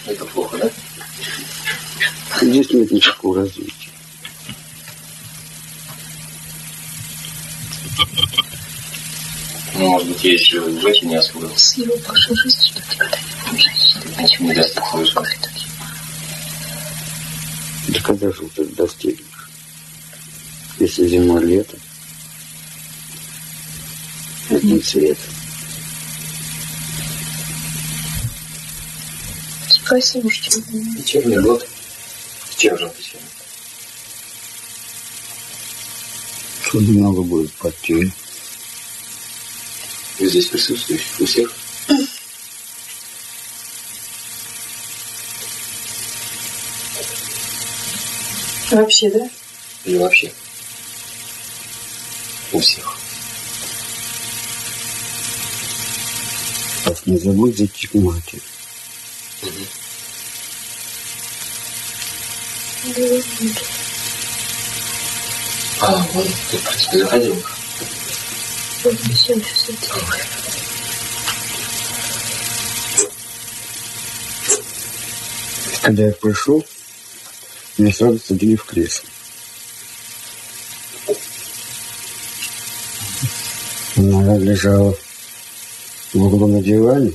Это плохо, да? Здесь нет никакого развития. Ну, может быть, если в этом не освоил, С него прошлой жизни, что ты когда значит, не даст такой жизни. Да когда же ты достигнешь? Если зима, лето, один цвет. Спроси, может, чем Вечерний год. Чем же он вечерний? Что много будет потерь. Вы здесь присутствующих у всех? Вообще, да? Или вообще? У всех. Не забудь зайти к матери. А, вон, ты, в принципе, заходил. Когда я пришел, меня сразу садили в кресло. Она лежала в углу на диване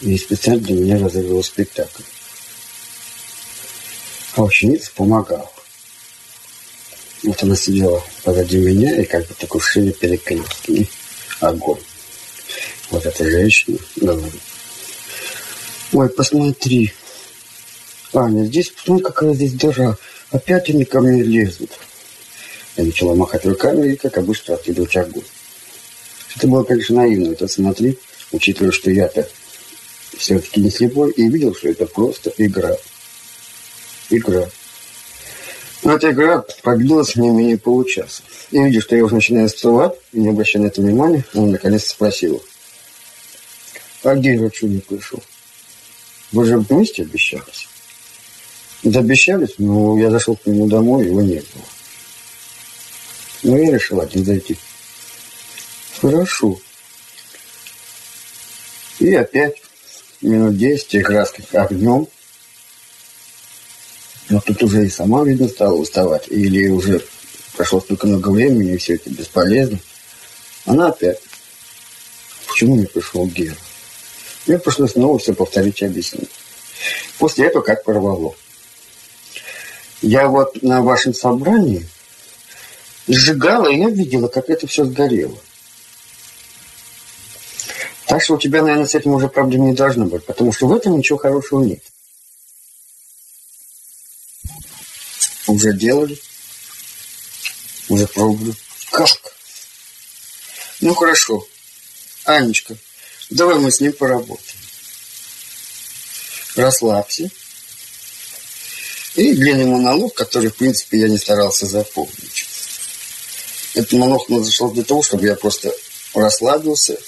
и специально для меня разыгрывал спектакль. А ученица помогала. Вот она сидела позади меня и как бы такой шили перекрестки. Огонь. Вот эта женщина говорит. Ой, посмотри. Аня, здесь, посмотри, какая здесь дыра. Опять они ко мне лезут. Я начала махать руками и, как обычно, откидывать огонь. Это было, конечно, наивно. Это смотри, учитывая, что я-то все-таки не слепой, и видел, что это просто игра. Игра. Но эта игра продлилась не менее получаса. И видя, что я уже начинаю остывать, и не обращая на это внимания, он наконец спросил. А где же чудо пришел? Вы же вместе обещались? Да обещались, но я зашел к нему домой, его не было. Ну, я решил один зайти. Хорошо. И опять минут десять с огнем. Но тут уже и сама, видно, стала уставать. Или уже прошло столько много времени, и все это бесполезно. Она опять. Почему не пришел Гера? Мне пришлось снова все повторить и объяснить. После этого как порвало. Я вот на вашем собрании сжигала, и я видела, как это все сгорело. Так что у тебя, наверное, с этим уже проблем не должно быть, потому что в этом ничего хорошего нет. Уже делали? Уже пробовали? Как? Ну, хорошо. Анечка, давай мы с ним поработаем. Расслабься. И длинный монолог, который, в принципе, я не старался запомнить. Этот монолог зашел для того, чтобы я просто расслабился,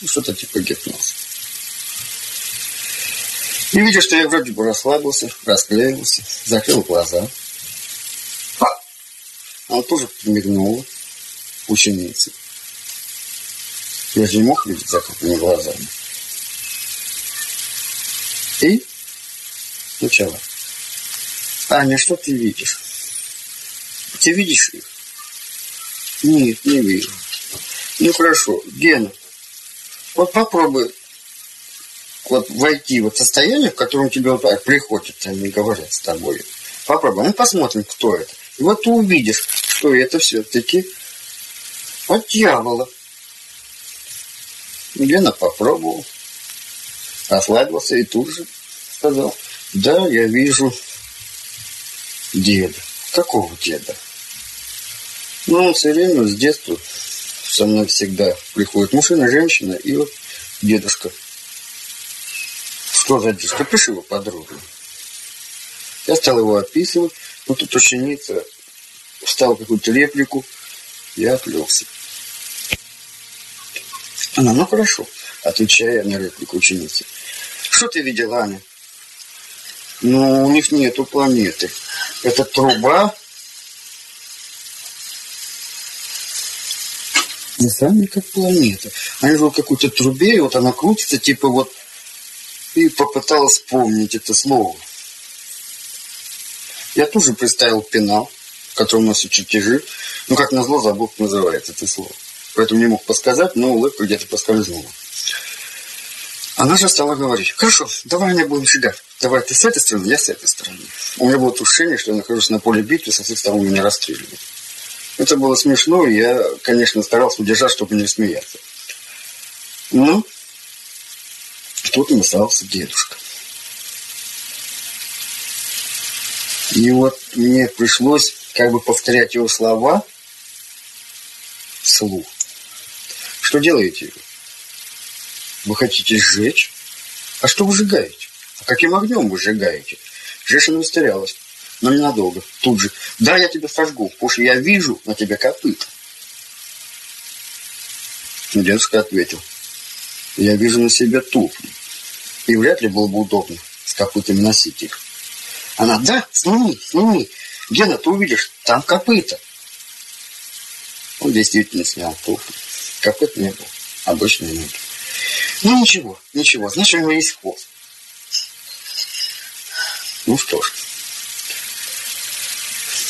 ну, что-то типа гипноза. И видя, что я вроде бы расслабился, расклеился, закрыл глаза. Она тоже подмигнула ученице. Я же не мог видеть закрытыми глазами. И начала. Аня, что ты видишь? Ты видишь их? Нет, не вижу. Ну хорошо, Гена, вот попробуй вот войти в состояние, в котором тебе вот так приходят, они говорят с тобой. Попробуй, ну посмотрим, кто это. И вот ты увидишь, что это все-таки от дьявола. Гена попробовал, расслабился и тут же сказал, да, я вижу деда. Какого деда? Ну, он все время с детства со мной всегда приходит мужчина, женщина и вот дедушка. Что за дедушка? Пиши его подробно. Я стал его описывать, но тут ученица встала какую-то реплику, я отвлекся. Она, ну хорошо, отвечая на реплику ученицы. Что ты видела, Аня? Ну, у них нету планеты. Это труба. Не сами как планета. Они же в какой-то трубе, и вот она крутится, типа вот... И попыталась вспомнить это слово. Я тоже представил пенал, в котором носят чертежи. Ну, как назло, забыл, как называется это слово. Поэтому не мог подсказать, но улыбка где-то поскользнула. Она же стала говорить, хорошо, давай не будем сжигать. Давай ты с этой стороны, я с этой стороны. У меня было ощущение, что я нахожусь на поле битвы, со всех сторон меня расстреливают. Это было смешно, и я, конечно, старался удержать, чтобы не смеяться. Ну, тут вмешался дедушка. И вот мне пришлось как бы повторять его слова вслух. Что делаете? Вы хотите сжечь? А что вы сжигаете? А каким огнем вы сжигаете? Женщина растерялась, но ненадолго. Тут же, да, я тебя сожгу, потому что я вижу на тебя копыта. Дедушка ответил, я вижу на себе туфли. И вряд ли было бы удобно с копытами носить их. Она, да, сними, сними. Гена, ты увидишь, там копыта. Он действительно снял туфли. Копыт не было, обычные ноги. Ну ничего, ничего, значит, у него есть хвост. Ну что ж.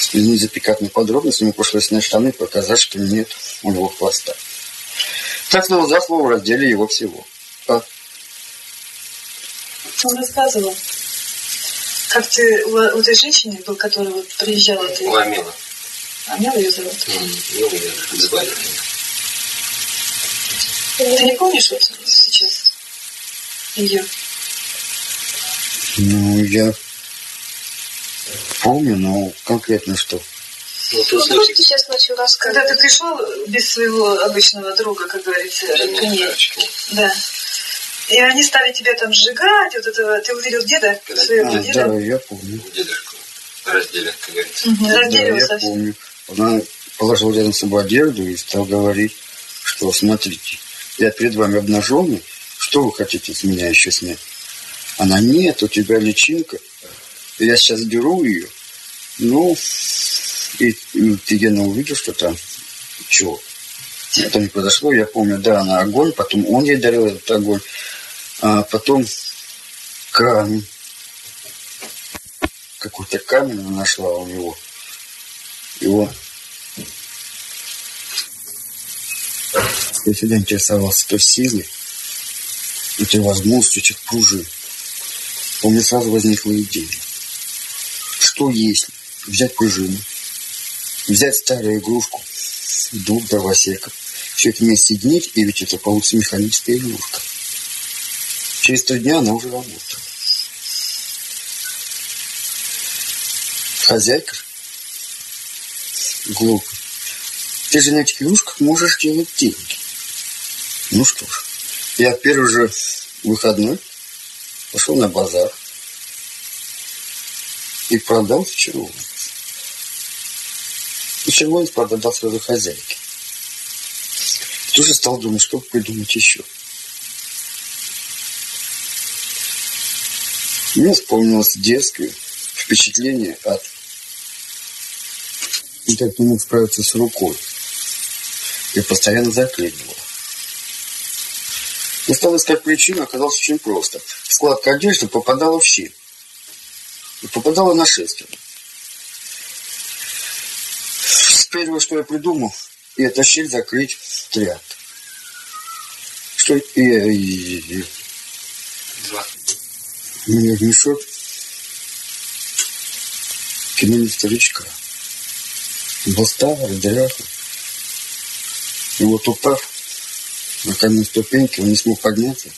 Следить за пикантными подробностями пришлось снять штаны и показать, что нет у него хвоста. Так слово за слово раздели его всего. А? Он рассказывал, как ты у, у этой женщины был, которая вот приезжала, ты... Ламила. Амела ее зовут? Ну, я звали Ты не помнишь вот сейчас ее? Ну, я помню, но конкретно что. Ну, Ну, случай, просто сейчас начал Когда рассказывать. ты пришел без своего обычного друга, как говорится, к ней. Да. И они стали тебя там сжигать, вот этого, ты увидел деда, Когда- своего А, деда. да, я помню. дедушку. разделят, как говорится. Мгм, Да, Разделил я совсем. помню. Она положила рядом с собой одежду и стал говорить, что смотрите, я перед вами обнаженный, что вы хотите с меня еще снять? Она, нет, у тебя личинка. Я сейчас беру ее. Ну, и, и ты, Гена, увидел, что там, чего? Это не произошло, я помню, да, она огонь, потом он ей дарил этот огонь, а потом камень. Какой-то камень она нашла у него. Он... Я всегда интересовался той силой, этой возможностью этих пружин. У меня сразу возникла идея. Что если взять пружину, взять старую игрушку, двух дровосеков, все это вместе соединить, и ведь это получится механическая игрушка. Через три дня она уже работала. Хозяйка глупо. Ты же на этих игрушках можешь делать деньги. Ну что ж, я в первый же выходной пошел на базар и продал в червонец. И червонец продал сразу хозяйке. Тоже стал думать, что придумать еще. Мне вспомнилось детское впечатление от и так не мог справиться с рукой. И постоянно заклинивал. Я стал искать причину, оказалось очень просто. Складка одежды попадала в щель. И попадала на шестеро. Первое, что я придумал, и эту щель закрыть тряпкой. Что и, и, и. Меня в мешок кинули старичка. Старый, дряхлый. И вот упав на каменной ступеньке, он не смог подняться.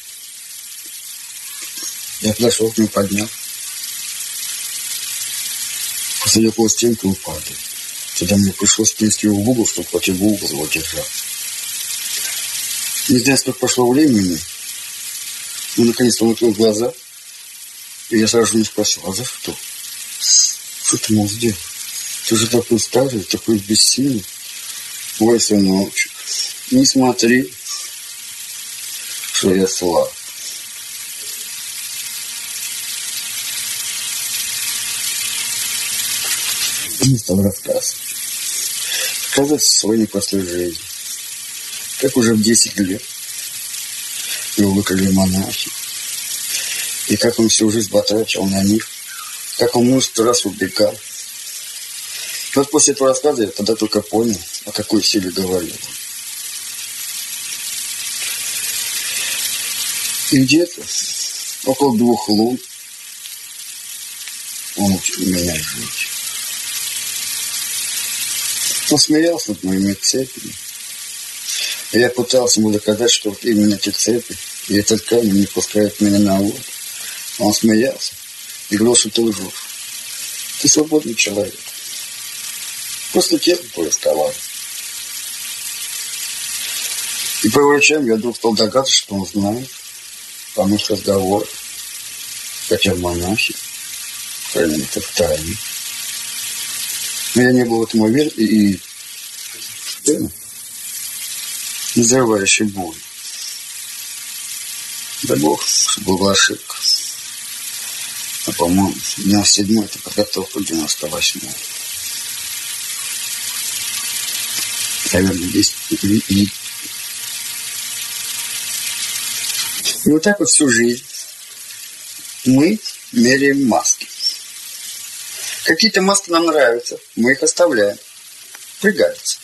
Я подошел к нему, поднял. Посадил около стенки, он падает. Тогда мне пришлось принести его в угол, чтобы хоть в угол его держал. Не знаю, сколько прошло времени, но наконец-то он открыл глаза, и я сразу не спросил, а за что? Что ты мог сделать? Ты же такой старый, такой бессильный. Ой, сыночек, не смотри, что я слаб. Рассказывать. Рассказывать о своей непростой жизни. Как уже в 10 лет его выкрали монахи. И как он всю жизнь потратил на них. Как он множество раз убегал. Вот после этого рассказа я тогда только понял, о какой силе говорил. И где-то около двух лун он учил меня жить. Он смеялся над моими цепями. И я пытался ему доказать, что вот именно эти цепи и этот камень не пускают меня на воду. Он смеялся и говорил, что ты свободный человек. Просто технику рисковал. И по врачам я вдруг стал догадываться, что он знает о моих разговорах. Хотя монахи хранили это в тайне. Но я не был в этом уверен и, и да, не взрывающей боль. Да бог, чтобы была ошибка. А по-моему, 97 это подготовка к 98 Наверное, здесь и, и, вот так вот всю жизнь мы меряем маски. Какие-то маски нам нравятся, мы их оставляем. Пригодятся.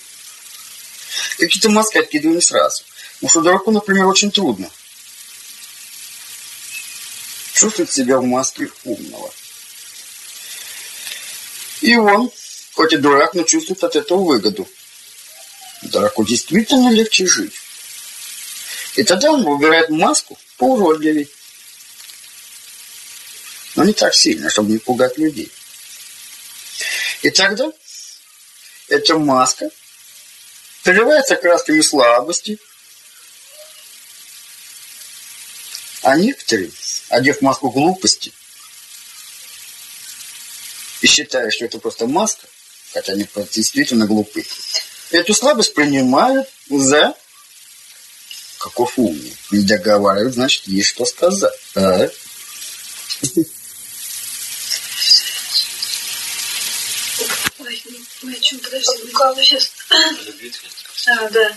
Какие-то маски откидываем сразу. Потому что дураку, например, очень трудно чувствовать себя в маске умного. И он, хоть и дурак, но чувствует от этого выгоду. Дураку действительно легче жить. И тогда он выбирает маску поуродливей. Но не так сильно, чтобы не пугать людей. И тогда эта маска переливается красками слабости, а некоторые, одев маску глупости и считают, что это просто маска, хотя они действительно глупы, эту слабость принимают за каков умный. Не договаривают, значит, есть что сказать. А? Подожди, Николай, сейчас. А, да.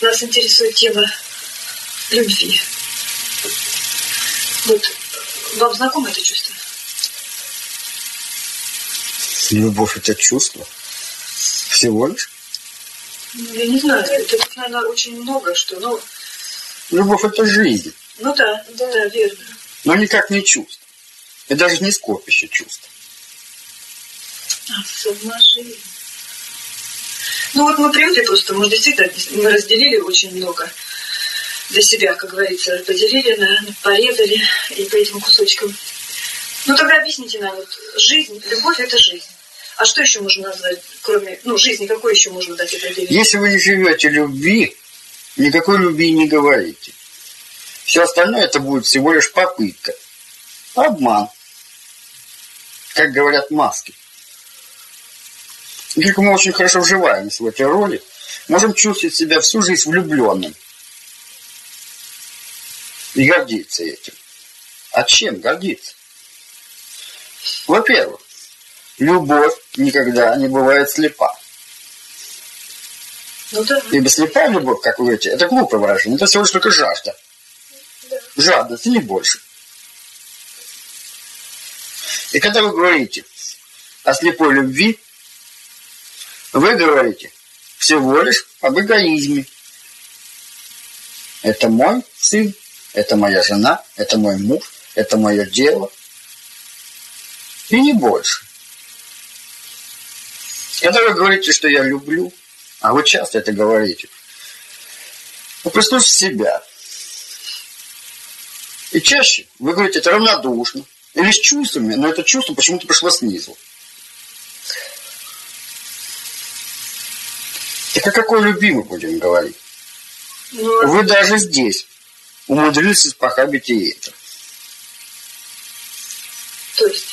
Нас интересует тема любви. Вот, вам знакомо это чувство? Любовь – это чувство. Всего лишь. Ну, я не знаю, это, наверное, очень много, что, ну, Любовь – это жизнь, ну да, да, верно. но никак не чувство. И даже не скопище чувств. А, сама жизнь. Ну вот мы привыкли просто, мы действительно мы разделили очень много для себя, как говорится, поделили, на, порезали и по этим кусочкам. Ну тогда объясните нам, вот жизнь, любовь это жизнь. А что еще можно назвать, кроме, ну, жизни, какой еще можно дать определение? Если вы не живете любви, никакой любви не говорите. Все остальное это будет всего лишь попытка. Обман. Как говорят маски. И Только мы очень хорошо вживаемся в эти роли, можем чувствовать себя всю жизнь влюбленным. И гордиться этим. А чем гордиться? Во-первых, любовь никогда не бывает слепа. Ну да, Ибо слепая любовь, как вы говорите, это глупое выражение, это всего лишь только жажда. Жадность, и не больше. И когда вы говорите о слепой любви, вы говорите всего лишь об эгоизме. Это мой сын, это моя жена, это мой муж, это мое дело. И не больше. Когда вы говорите, что я люблю, а вы часто это говорите, ну, прислушайте себя. И чаще вы говорите это равнодушно или с чувствами, но это чувство почему-то пришло снизу. Так о какой любви мы будем говорить? ну, Вы даже здесь умудрились испохабить и это. то есть,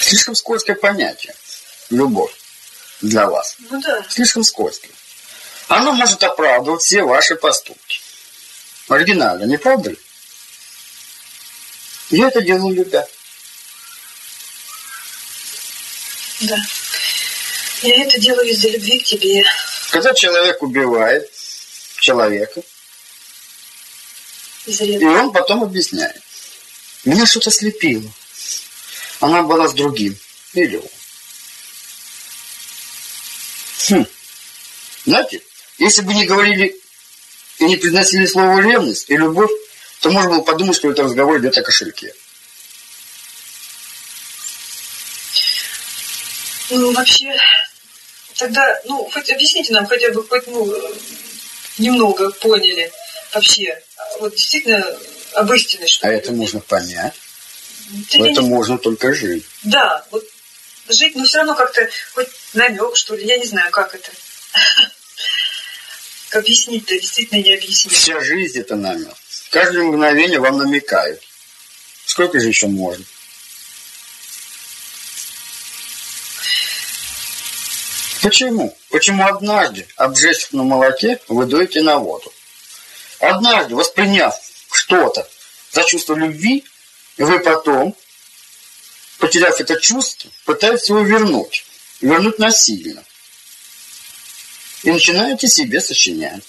Слишком скользкое понятие. Любовь для вас. ну да, Слишком скользкое. Оно может оправдывать все ваши поступки. Оригинально, не правда ли? Я это делаю любя. да. Я это делаю из-за любви к тебе. Когда человек убивает человека, и он потом объясняет. Меня что-то слепило. Она была с другим. Или он. Хм. Знаете, если бы не говорили и не произносили слово ревность и любовь, то можно было подумать, что это разговор идет о кошельке. Ну, вообще, тогда, ну, хоть объясните нам, хотя бы хоть, ну, немного поняли вообще, вот действительно об истине, что А это можно понять. Я это не- можно только жить. Да, вот жить, но все равно как-то хоть намек, что ли, я не знаю, как это. Как Объяснить-то действительно не объяснить. Вся жизнь это намек. Каждое мгновение вам намекают. Сколько же еще можно? Почему? Почему однажды, обжечь на молоке, вы дуете на воду? Однажды, восприняв что-то за чувство любви, вы потом, потеряв это чувство, пытаетесь его вернуть. Вернуть насильно. И начинаете себе сочинять.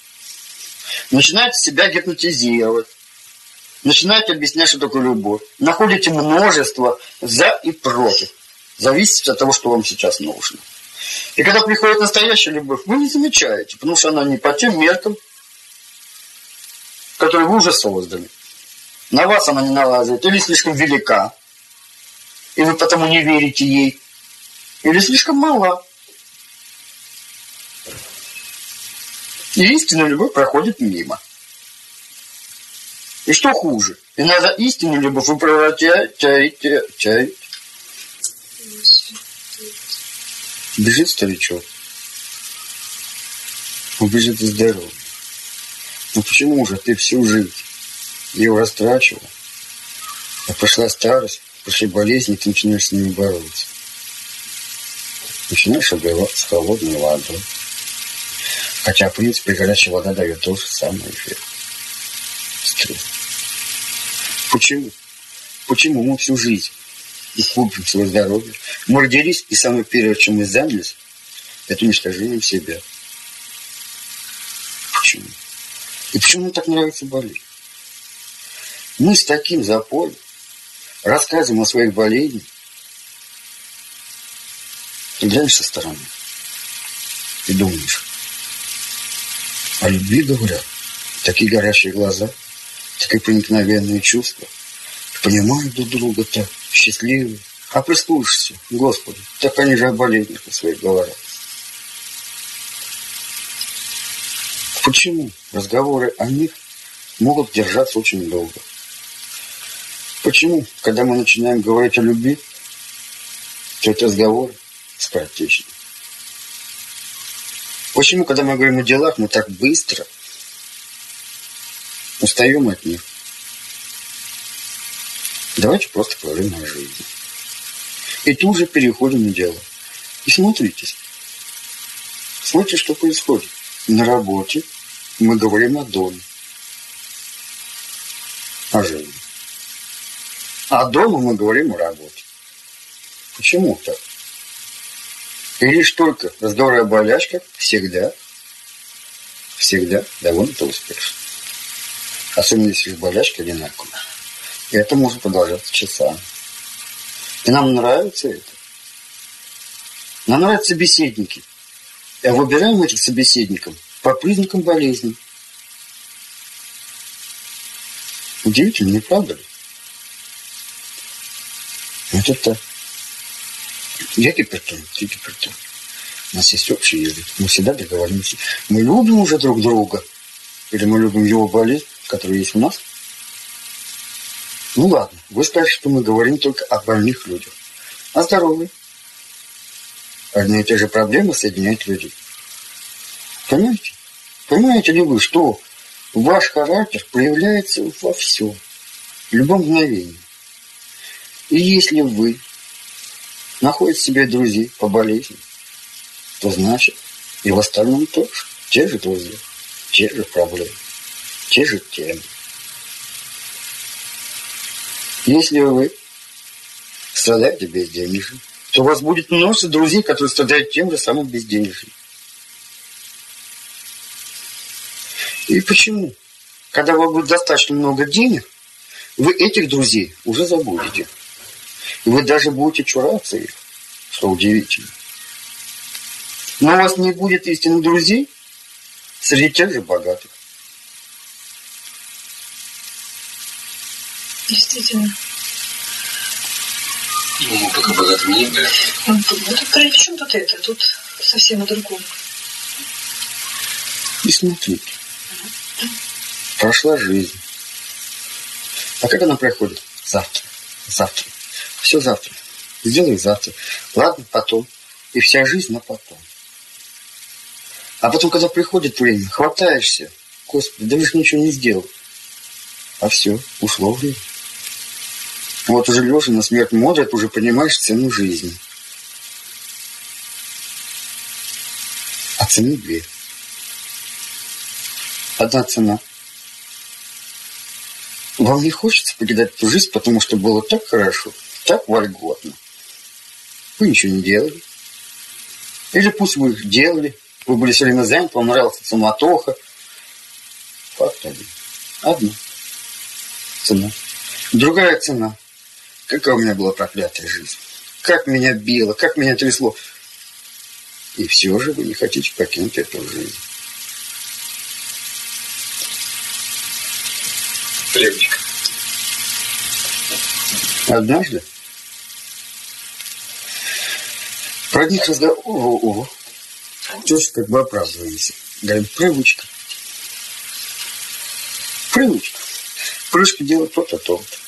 Начинаете себя гипнотизировать. Начинаете объяснять, что такое любовь. Находите множество за и против. Зависит от того, что вам сейчас нужно. И когда приходит настоящая любовь, вы не замечаете, потому что она не по тем меркам, которые вы уже создали. На вас она не налазит, или слишком велика, и вы потому не верите ей, или слишком мала. И истинная любовь проходит мимо. И что хуже? Иногда истинную любовь вы превращаете... Бежит старичок. Он бежит из дороги. Ну почему же ты всю жизнь его растрачивал? А пришла старость, пришли болезни, ты начинаешь с ними бороться. Начинаешь обливаться холодной водой. Хотя, в принципе, горячая вода дает то же самое эффект. Стресс. Почему? Почему мы всю жизнь и купим свое здоровье? Мы родились, и самое первое, чем мы занялись, это уничтожением себя. Почему? И почему нам так нравится болеть? Мы с таким запоем рассказываем о своих болезнях, ты глянешь со стороны и думаешь, о любви говорят, такие горящие глаза, такие проникновенные чувства, понимают друг друга так, счастливые. А прислушайся, Господи, так они же о болезнях своих говорят. Почему разговоры о них могут держаться очень долго? Почему, когда мы начинаем говорить о любви, то это разговор скоротечный? Почему, когда мы говорим о делах, мы так быстро устаем от них? Давайте просто поговорим о жизни. И тут же переходим на дело. И смотрите. Смотрите, что происходит. На работе мы говорим о доме. О жизни. А дома мы говорим о работе. Почему так? И лишь только разговоры о болячках всегда, всегда довольно-то успешны. Особенно если их болячки одинаковые. И это может продолжаться часами. И нам нравится это. Нам нравятся собеседники. И выбираем этих собеседников по признакам болезни. Удивительно, не правда ли? Это так. Я гипертон, ты гипертон. У нас есть общий язык. Мы всегда договоримся. Мы любим уже друг друга. Или мы любим его болезнь, которая есть у нас. Ну ладно, вы скажете, что мы говорим только о больных людях. А здоровые? Одни и те же проблемы соединяют людей. Понимаете? Понимаете ли вы, что ваш характер проявляется во всем, в любом мгновении. И если вы находите себе друзей по болезни, то значит и в остальном тоже те же друзья, те же проблемы, те же темы. Если вы страдаете безденежьем, то у вас будет множество друзей, которые страдают тем же самым безденежьем. И почему? Когда у вас будет достаточно много денег, вы этих друзей уже забудете. И вы даже будете чураться их, что удивительно. Но у вас не будет истинных друзей среди тех же богатых. Действительно. Ну, мы пока богатым не были. Ну, тут, ну, тут при чем тут это? Тут совсем о другом. И смотрите. Прошла жизнь. А как она проходит? Завтра. Завтра. Все завтра. Сделай завтра. Ладно, потом. И вся жизнь на потом. А потом, когда приходит время, хватаешься. Господи, да вы же ничего не сделал. А все, ушло время. Вот уже лежа на смерть модре, ты уже понимаешь цену жизни. А цены две. Одна цена. Вам не хочется покидать эту жизнь, потому что было так хорошо, так вольготно. Вы ничего не делали. Или пусть вы их делали, вы были все время заняты, вам нравилась суматоха. Факт один. Одна цена. Другая цена. Какая у меня была проклятая жизнь. Как меня било, как меня трясло. И все же вы не хотите покинуть эту жизнь. Привычка. Однажды про одних разговор... О, о, тоже как бы оправдываемся. Говорим, привычка. Привычка. Привычка делать то-то, то-то.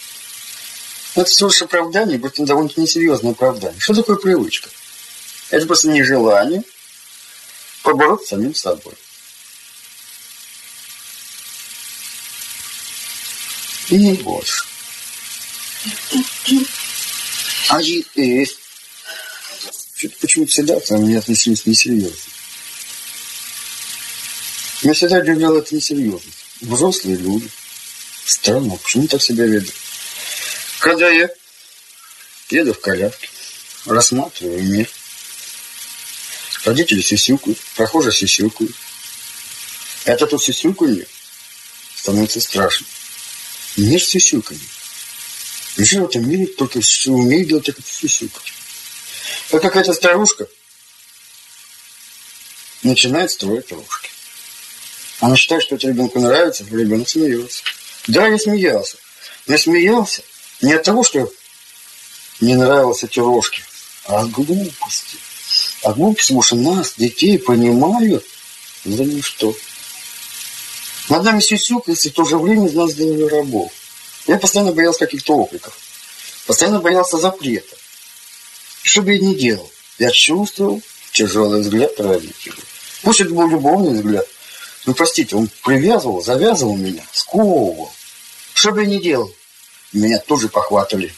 Это всего лишь оправдание, это довольно-таки несерьезное оправдание. Что такое привычка? Это просто нежелание побороться с самим собой. И не больше. А есть. Что-то почему-то всегда к мне относились несерьезно. Меня всегда удивляло это несерьезно. Взрослые люди. Странно, почему так себя ведут? Когда я еду в коляске, рассматриваю мир, родители сисюкают, прохожие сисюкают. Это тут сисюканье становится страшно. Мир сисюканье. Жил в этом мире только что умеет делать это сисюкать. Как какая-то старушка начинает строить рожки. Она считает, что это ребенку нравится, ребенок смеется. Да, я смеялся. Но я смеялся не от того, что не нравились эти рожки, а от глупости. А глупости, потому что нас, детей, понимают за ничто. Над нами сюсюкались, в то же время из нас сделали рабов. Я постоянно боялся каких-то окриков. Постоянно боялся запрета. Что бы я ни делал, я чувствовал тяжелый взгляд родителей. Пусть это был любовный взгляд, ну, простите, он привязывал, завязывал меня, сковывал. Что бы я ни делал, меня тоже похватывали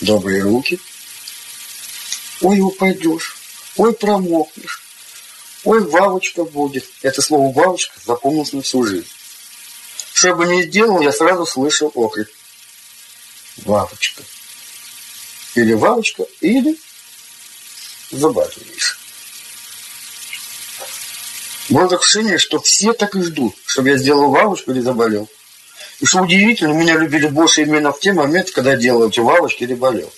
добрые руки. Ой, упадешь, ой, промокнешь, ой, вавочка будет. Это слово «вавочка» запомнилось на всю жизнь. Что бы ни сделал, я сразу слышал окрик. Вавочка. Или Вавочка, или забатываешь. Было такое ощущение, что все так и ждут, чтобы я сделал вавочку или заболел. И что удивительно, меня любили больше именно в те моменты, когда я делал эти вавочки или болел.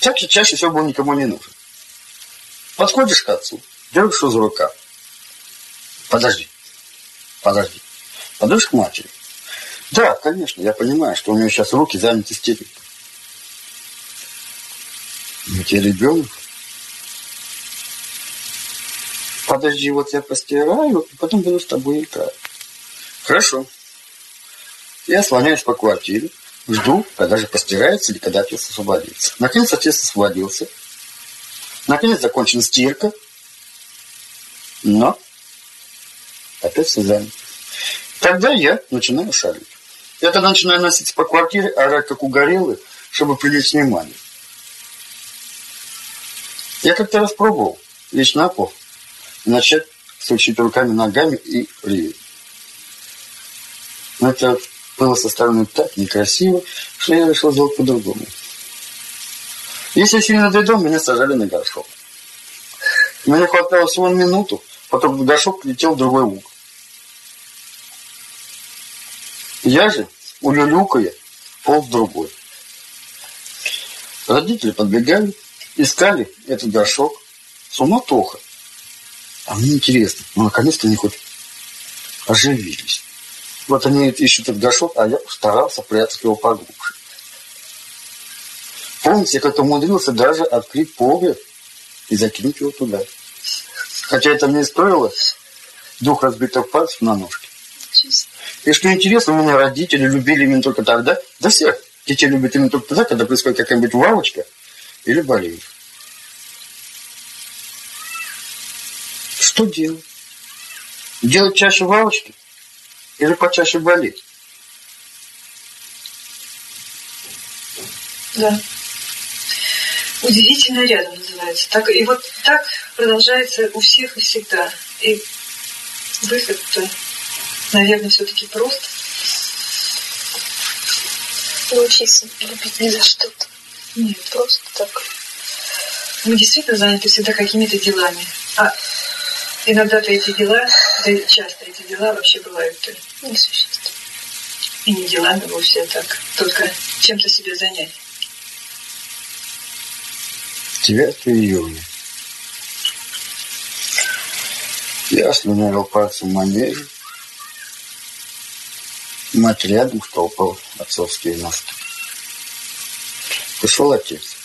Чаще, чаще всего был никому не нужен. Подходишь к отцу, держишь из рука. Подожди, подожди. Подойдешь к матери. Да, конечно, я понимаю, что у нее сейчас руки заняты степенью. Но тебе ребенок подожди, вот я постираю, потом буду с тобой играть. Хорошо. Я слоняюсь по квартире, жду, когда же постирается или когда отец освободится. Наконец отец освободился. Наконец закончена стирка. Но опять все занято. Тогда я начинаю шарить. Я тогда начинаю носиться по квартире, орать как угорелый, чтобы привлечь внимание. Я как-то раз пробовал лечь на пол начать сучить руками, ногами и реветь. Но это было составлено так некрасиво, что я решил сделать по-другому. Если я сильно дойду, меня сажали на горшок. Мне хватало всего минуту, потом горшок летел в другой угол. Я же, улюлюкая, полз другой. Родители подбегали, искали этот горшок. Суматоха. А мне интересно, ну, наконец-то они хоть оживились. Вот они ищут этот горшок, а я старался прятать его поглубже. Помните, я как-то умудрился даже открыть погреб и закинуть его туда. Хотя это мне стоило двух разбитых пальцев на ножке. И что интересно, у меня родители любили именно только тогда, да всех детей любят именно только тогда, когда происходит какая-нибудь вавочка или болезнь. Что делать? Делать чаще валочки? Или почаще болеть? Да. Удивительно рядом называется. Так, и вот так продолжается у всех и всегда. И выход-то, наверное, все-таки прост. Научиться любить не за что-то. Нет. Просто так. Мы действительно заняты всегда какими-то делами. А Иногда-то эти дела, да часто эти дела вообще бывают несущественны. И не делами вовсе, а так, только чем-то себе занять. 9 июня. Я слюнявил пальцем манеже. Мать рядом штопал отцовские носки. Пришел отец.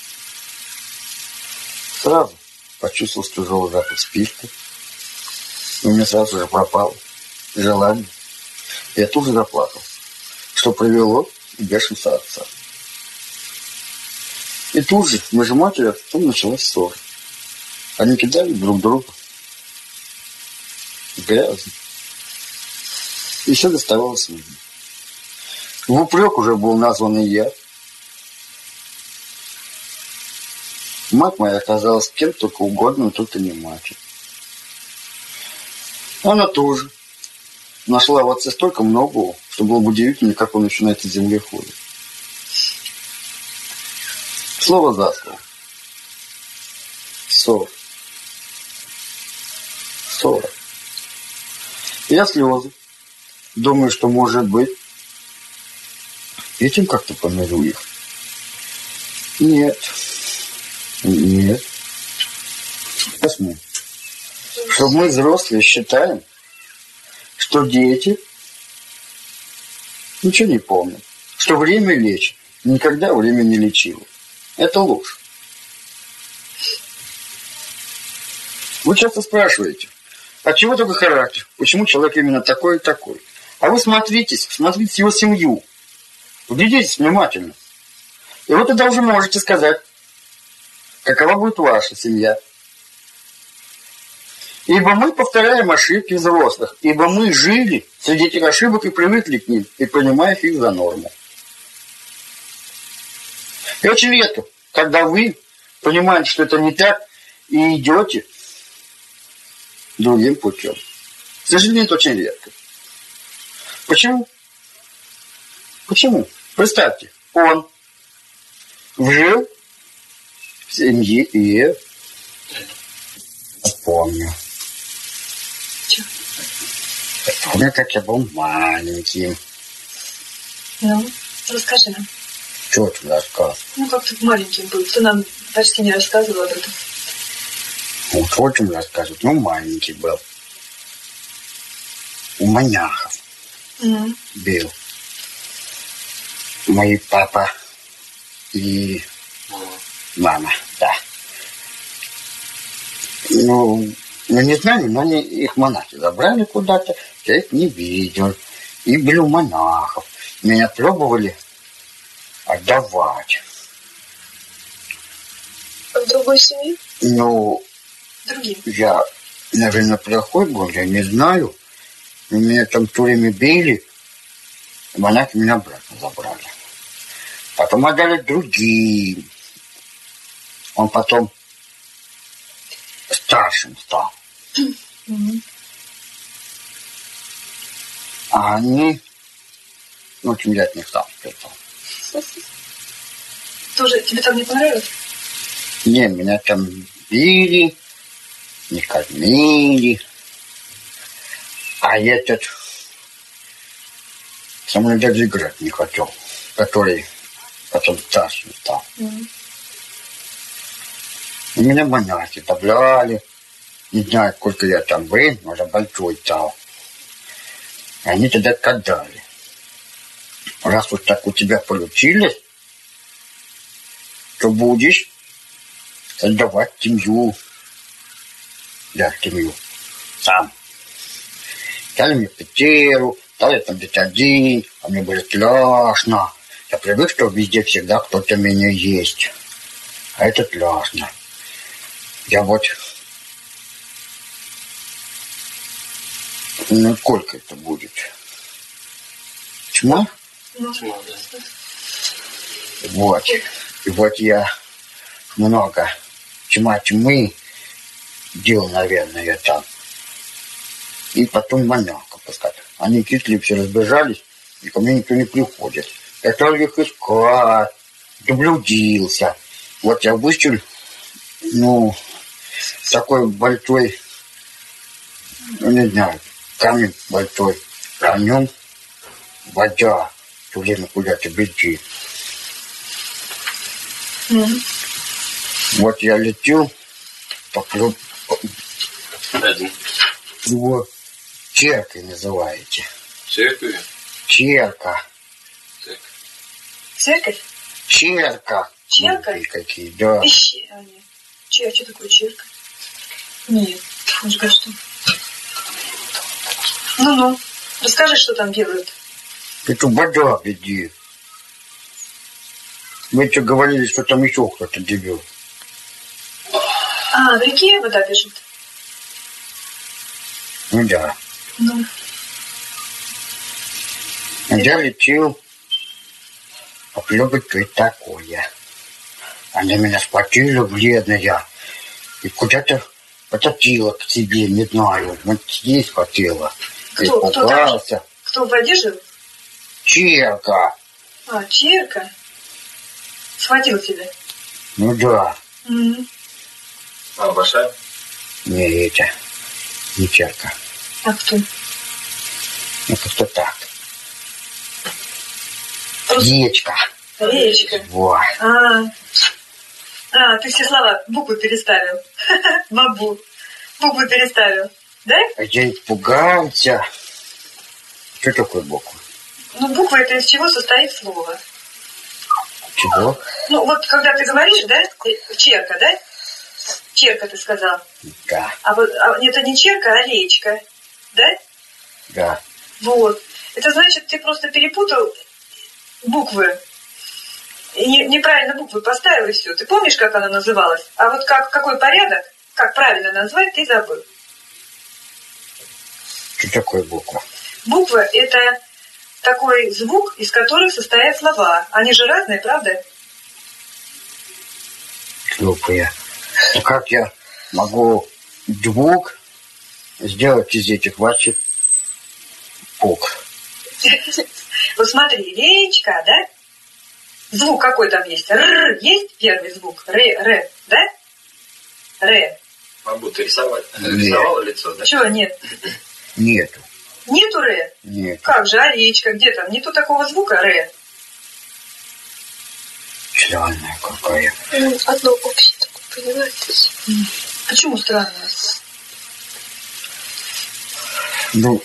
Сразу почувствовал тяжелый запах спирта. И у меня сразу же пропало желание. Я тут же заплакал, что привело к бешенству отца. И тут же между матерью и отцом началась ссора. Они кидали друг друга грязно. И все доставалось мне. В упрек уже был назван и я. Мать моя оказалась кем только угодно, но только не мать. Она тоже нашла в отце столько многого, что было бы удивительно, как он еще на этой земле ходит. Слово за слово. Ссора. Ссора. Я слезы. Думаю, что может быть. Этим как-то помирю их. Нет. Нет. Посмотрим. Что мы, взрослые, считаем, что дети ничего не помнят. Что время лечит. Никогда время не лечило. Это ложь. Вы часто спрашиваете, от чего только характер? Почему человек именно такой и такой? А вы смотритесь, смотрите его семью. Вглядитесь внимательно. И вот тогда уже можете сказать, какова будет ваша семья. Ибо мы повторяем ошибки взрослых, ибо мы жили среди этих ошибок и привыкли к ним, и принимая их за норму. И очень редко, когда вы понимаете, что это не так, и идете другим путем. К сожалению, это очень редко. Почему? Почему? Представьте, он жил в семье и помню. Помню, как я был маленьким. Ну, расскажи нам. Что тебе рассказывать? Ну, как ты маленьким был. Ты нам почти не рассказывал об этом. Ну, что тебе рассказывать? Ну, маленький был. У монахов Мгм. был. Мой папа и мама, да. Ну, ну не знаю, но они их монахи забрали куда-то, я их не видел. И были у монахов. Меня пробовали отдавать. В другой семье? Ну, Другим. я, наверное, плохой был, я не знаю. Меня там все время били, монахи меня обратно забрали. Потом отдали другим. Он потом старшим стал. Мгм. А они, ну, общем, я от них сам спрятал. Тоже тебе там не понравилось? Не, меня там били, не кормили. А этот со мной даже играть не хотел, который потом старшим стал. Мгм. Меня монахи добляли. Не знаю, сколько я там был, уже большой стал. Они тогда кадали. Раз уж так у тебя получилось, то будешь создавать семью. Да, семью. Сам. Дали мне пятеру, дали там быть один, а мне было страшно. Я привык, что везде всегда кто-то меня есть. А это страшно. Я вот... Ну, сколько это будет? Тьма? Ну, тьма, да. Вот. И вот я много тьма тьмы делал, наверное, там. И потом маньяка пускать. Они кисли все разбежались, и ко мне никто не приходит. Я стал их искать, заблудился. Вот я вышел, ну, такой большой, ну, не знаю, камень большой, а в нем вода все время куда-то бежит. Мгм. Вот я летел, поплыл, Один. его черкой называете. Церковью? Черка. Так. Церковь? Черка. Черка? Какие, да. Ищи. А. Че, а что такое черка? Нет. Он же говорит, что... Ну-ну. Расскажи, что там делают. Это вода где. Вы что говорили, что там еще кто-то живет. А, в реке вода бежит. Ну да. Ну. Я летел, попробовать что это такое. Она меня схватила, бледная, и куда-то потопила к себе, не знаю, вот здесь хотела. Кто- кто там? Кто в воде жил? Черка. А, Черка. Схватил тебя. Ну да, Мгм. А, большая? не это, не черка. А кто? Ну как-то так. Просто Речка. речка. Вот. А, а, ты все слова, буквы переставил. Бабу. Буквы переставил. Да? А я испугался. Что такое буква? Ну, буква это из чего состоит слово? Чего? Ну, вот когда ты говоришь, да, черка, да? Черка ты сказал. Да, А вот а, это не черка, а речка. Да? да. Вот. Это значит, ты просто перепутал буквы. Не- неправильно буквы поставил и все. Ты помнишь, как она называлась? А вот как, какой порядок, как правильно назвать, ты забыл. Что такое буква? Буква – это такой звук, из которых состоят слова. Они же разные, правда? Глупые. Ну как я могу звук сделать из этих ваших букв? Вот смотри, речка, да? Звук какой там есть? Р есть первый звук? Ре, ре, да? Ре. А будто рисовать. Нет. Рисовала лицо, да? Чего нет? Нету. Нету ре? Нет. Как же, а речка? Где там? Нету такого звука ре. Странная какая. Ну, одно общее такое, понимаете? Почему странно? Ну,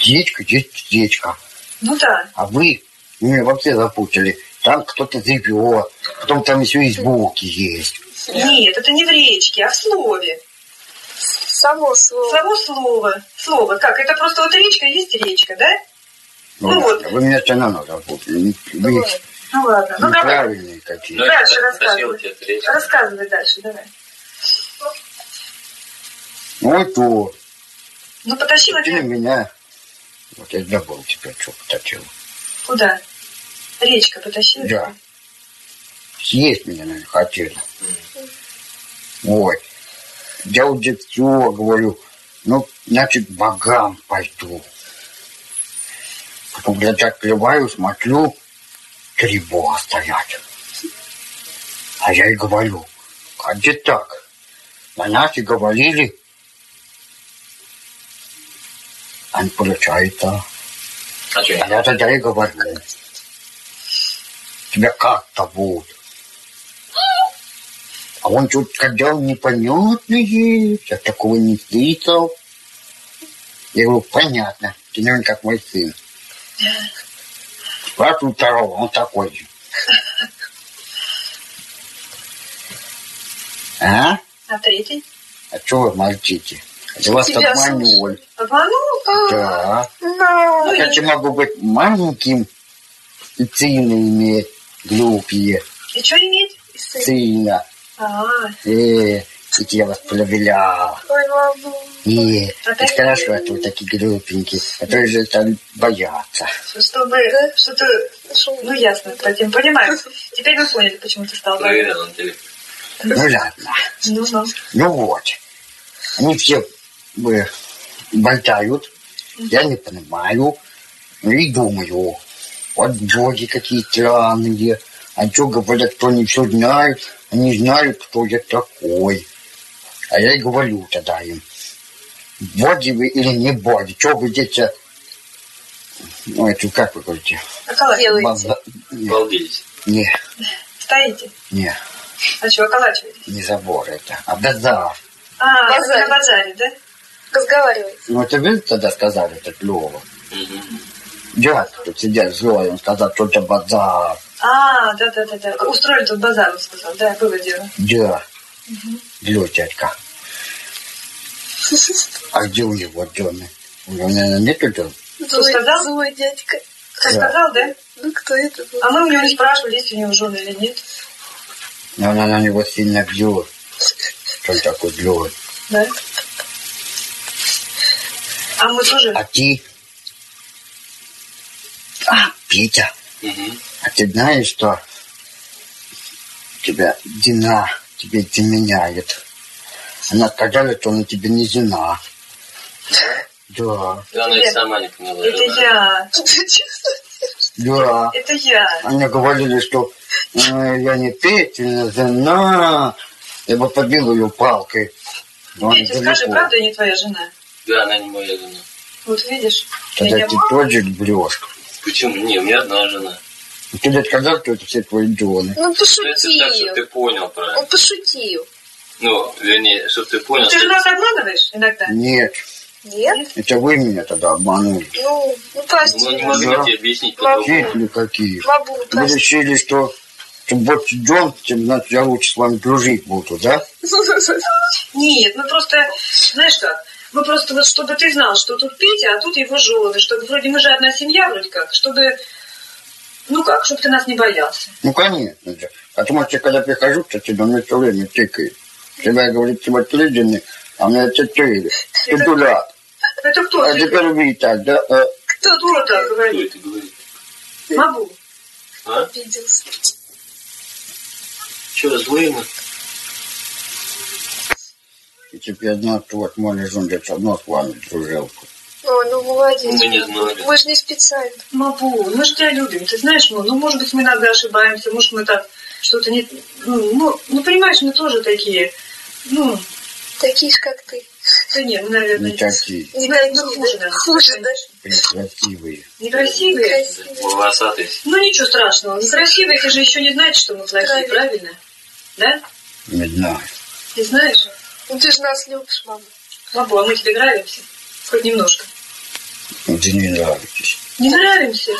речка есть речка. Ну да. А вы меня вообще запутали. Там кто-то живет, потом там еще и звуки есть. Нет, это не в речке, а в слове. Само слово. Само слово. Слово. Как? Это просто вот речка есть речка, да? Ну, Ну вот. вы меня все равно запутали. Вы. Ну ладно. Ну давай. неправильные какие. Ну, Дальше рассказывай. Рассказывай дальше, давай. Ну и то. Ну потащила Ты тебя меня. Вот я забыл теперь, что поточил. куда? Речка потащила? Да. Съесть меня, наверное, хотели. Ой. Я уже все говорю. Ну, значит, богам пойду. Потом глаза открываю, смотрю, три бога стоят. А я и говорю, а где так? На нас и говорили. А не получается. А А я тогда и говорю. Тебя как-то будут. А он что-то сказал непонятное. Я такого не слышал. Я говорю, понятно. Ты, наверное, как мой сын. Спрашиваю второго, он такой же. А? А третий? А что вы молчите? Я вас Тебя обманул. Обманул? Да. Но. Я же могу быть маленьким и цены иметь глупые. И что иметь? Сына. А, Э, как я вас проверял. Ой, мама. И А это хорошо, что вы такие глупенькие, которые же стали бояться. чтобы что-то... Ну, ясно, понимаю. Теперь мы поняли, почему ты стал проверил он тебе? Ну ладно. Ну, ну. Ну вот. Они все э, болтают, я не понимаю, и думаю, вот боги какие странные, а что говорят, кто не все знает, они знают, кто я такой. А я и говорю тогда им, боги вы или не боги, что вы здесь, э, ну это как вы говорите, Околачиваете. База- не, Балдились. не, Стоите. не, А что, околачиваете? не забор это, а базар. А, Базаре. на базаре, да? Разговаривай. Ну это вы тогда сказали, это Лёва. Мгм. Дядь тут сидел злой, он сказал, что это базар. А, да-да-да-да. Устроили тут базар, он сказал. Да, было дело. Да. Злой дядька. А где у него дома? У него, наверное, нету дома? Кто сказал? Злой дядька. Кто Да. сказал, да? Ну, кто это был? А мы у него не спрашивали, есть у него жены или нет. Но она на него сильно бьет. Что он такой злой? Да? А мы тоже. А ты? А, Петя. Мгм. А ты знаешь, что тебя Дина тебе изменяет? Она сказала, что она тебе не жена. Да, Да она и сама не поняла. Это жена. я. да. Это я. Они говорили, что э, я не Петина жена. Я бы побил ее палкой. Но Петя, скажи, правда я не твоя жена? Да, она не моя жена. Вот видишь? Тогда я ты не- тоже врешь. Почему? Не, у меня одна жена. Ты же сказал, что это все твои жены. Ну, Ну, это так, чтобы пошутил. ты понял Он правильно. пошутил. Ну, вернее, чтобы ты понял, Ты же что... нас обманываешь иногда? Нет, Нет? это вы меня тогда обманули. Ну, ну прости. Мы не могли Да. тебе объяснить Могу. по-другому. Числи какие. Бабу, Вы решили, что чем больше Джон, тем значит, я лучше с вами дружить буду, да? Нет, мы просто, знаешь как, мы просто вот, чтобы ты знал, что тут Петя, а тут его жены, чтобы вроде мы же одна семья вроде как, чтобы, ну как, чтобы ты нас не боялся. Ну, конечно же. Потому что, когда прихожу, то тебя мне все время тыкает. Всегда говорит, типа, отличный, а мне четыре. Ты Это- дурак. Это кто? А теперь вы так, да? Э, Кто, кто так Кто говорит? это говорит? Мабу. А? Обиделся. Че, злые мы? И теперь что вот мой жен я все равно с вами дружил. Ой, ну молодец. Мы не знали. Мы же не специально. Мабу, мы же тебя любим, ты знаешь, ну, ну, может быть, мы иногда ошибаемся, может, мы так что-то не... Ну, ну, ну, понимаешь, мы тоже такие, ну, Такие же, как ты. да нет, мы, наверное, Не такие, Не Ну, такие, хуже, да. Хуже, да. красивые. некрасивые. Красивые. Волосатый. Ну, ничего страшного, некрасивые, ты же еще не знаешь, что мы плохие, Правильно. правильно? Да? Не знаю. Ты знаешь? Ну ты же нас любишь, мама. Мабу, а мы тебе нравимся? Хоть немножко. Вы не нравитесь. Не нравимся?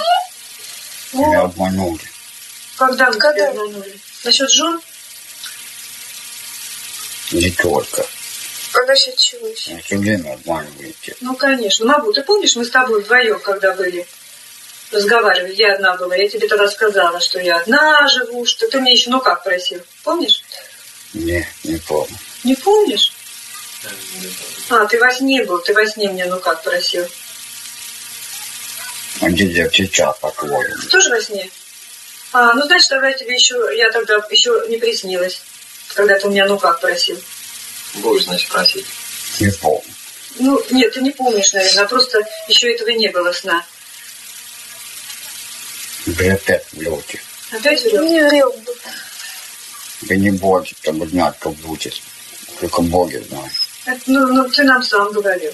Меня О, обманули. когда мы Когда? тебя обманули? Насчет жен? Не только. А насчет чего еще? Вы все время обманываете. Ну, конечно. Мабу, ты помнишь, мы с тобой вдвоем, когда были, разговаривали, я одна была, я тебе тогда сказала, что я одна живу, что ты мне еще ну как просил. Помнишь? Не, не помню. Не помнишь? А, ты во сне был, ты во сне мне ну как просил. А где я сейчас, по-твоему? Тоже во сне? А, ну, значит, тогда тебе еще, я тогда еще не приснилась, когда ты у меня ну как просил. Будешь, значит, просить. Не помню. Ну, нет, ты не помнишь, наверное, а просто еще этого не было сна. Вы опять врете. Опять врешь? не врем бы. Да не боги, чтобы знать, что будет. Только боги знают. Это, ну, ну, ты нам сам говорил.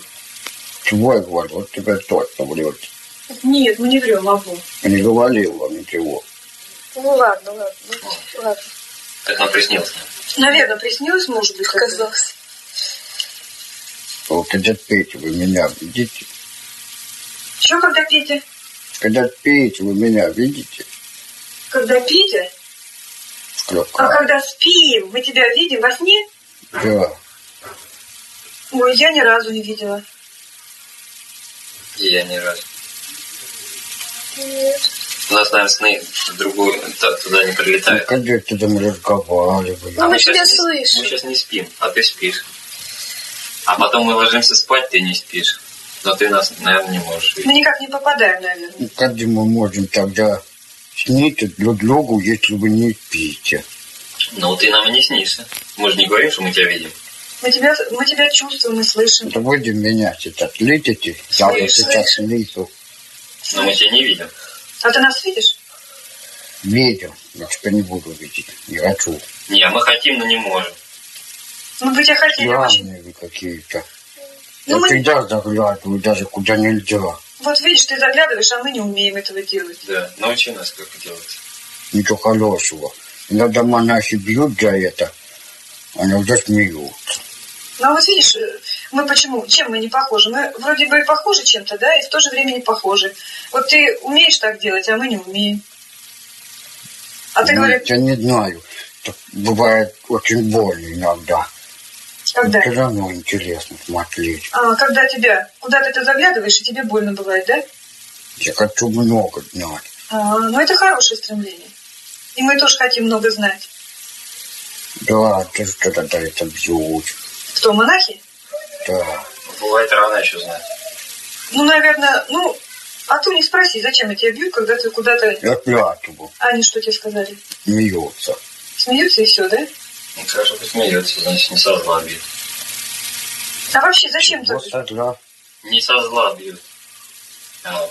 Чего я говорю? Вот теперь точно врете. Нет, мы не врем, Абу. Не говорил вам ничего. Ну ладно, ладно. ну, Ладно, Это нам приснилось. Наверное, приснилось, может быть, показался. Вот когда пейте, вы меня видите? Еще когда Петя? Когда пейте, вы меня видите? Когда Петя? А когда спим, мы тебя видим во сне? Да. Ой, я ни разу не видела. И я ни разу. Нет. У нас, наверное, сны в другую, туда не Ну, прилетают. когда ты там разговаривали? Ну, мы щас тебя не- слышим. Мы сейчас не спим, а ты спишь. А потом мы ложимся спать, ты не спишь. Но ты нас, наверное, не можешь Мы видеть. никак не попадаем, наверное. Ну, как же мы можем тогда сниться друг другу, если вы не спите? Ну, ты нам и не снишься. Мы же не говорим, что мы тебя видим. Мы тебя, мы тебя чувствуем, мы слышим. Да вы меня сейчас летите, я вот сейчас слышу. Но мы тебя не видим. А ты нас видишь? Видел, я теперь не буду видеть, не хочу. Не, а мы хотим, но не можем. Мы бы тебя хотели. Странные вы какие-то. Ну, Я мы- всегда заглядываю, даже куда нельзя. Вот видишь, ты заглядываешь, а мы не умеем этого делать. Да, научи нас, как делать. Ничего хорошего. Иногда монахи бьют за это, они уже смеются. Ну а вот видишь, мы почему, чем мы не похожи? Мы вроде бы и похожи чем-то, да, и в то же время не похожи. Вот ты умеешь так делать, а мы не умеем. А ты Ну, говоришь, Я не знаю. Так бывает очень больно иногда. когда? Все равно интересно смотреть. А, когда тебя, куда-то ты заглядываешь, и тебе больно бывает, да? Я хочу много знать. А, ну это хорошее стремление. И мы тоже хотим много знать. Да, ты что тогда это бьют. Кто, монахи? Да. Бывает рано еще знать. Ну, наверное, ну, А ты не спроси, зачем я тебя бью, когда ты куда-то... Я клятву. А они что тебе сказали? Смеется. Смеются и все, да? Ну, хорошо, пусть смеется, значит, не со зла бьют. А вообще зачем ты? Вот тогда. Не со зла бьют. А,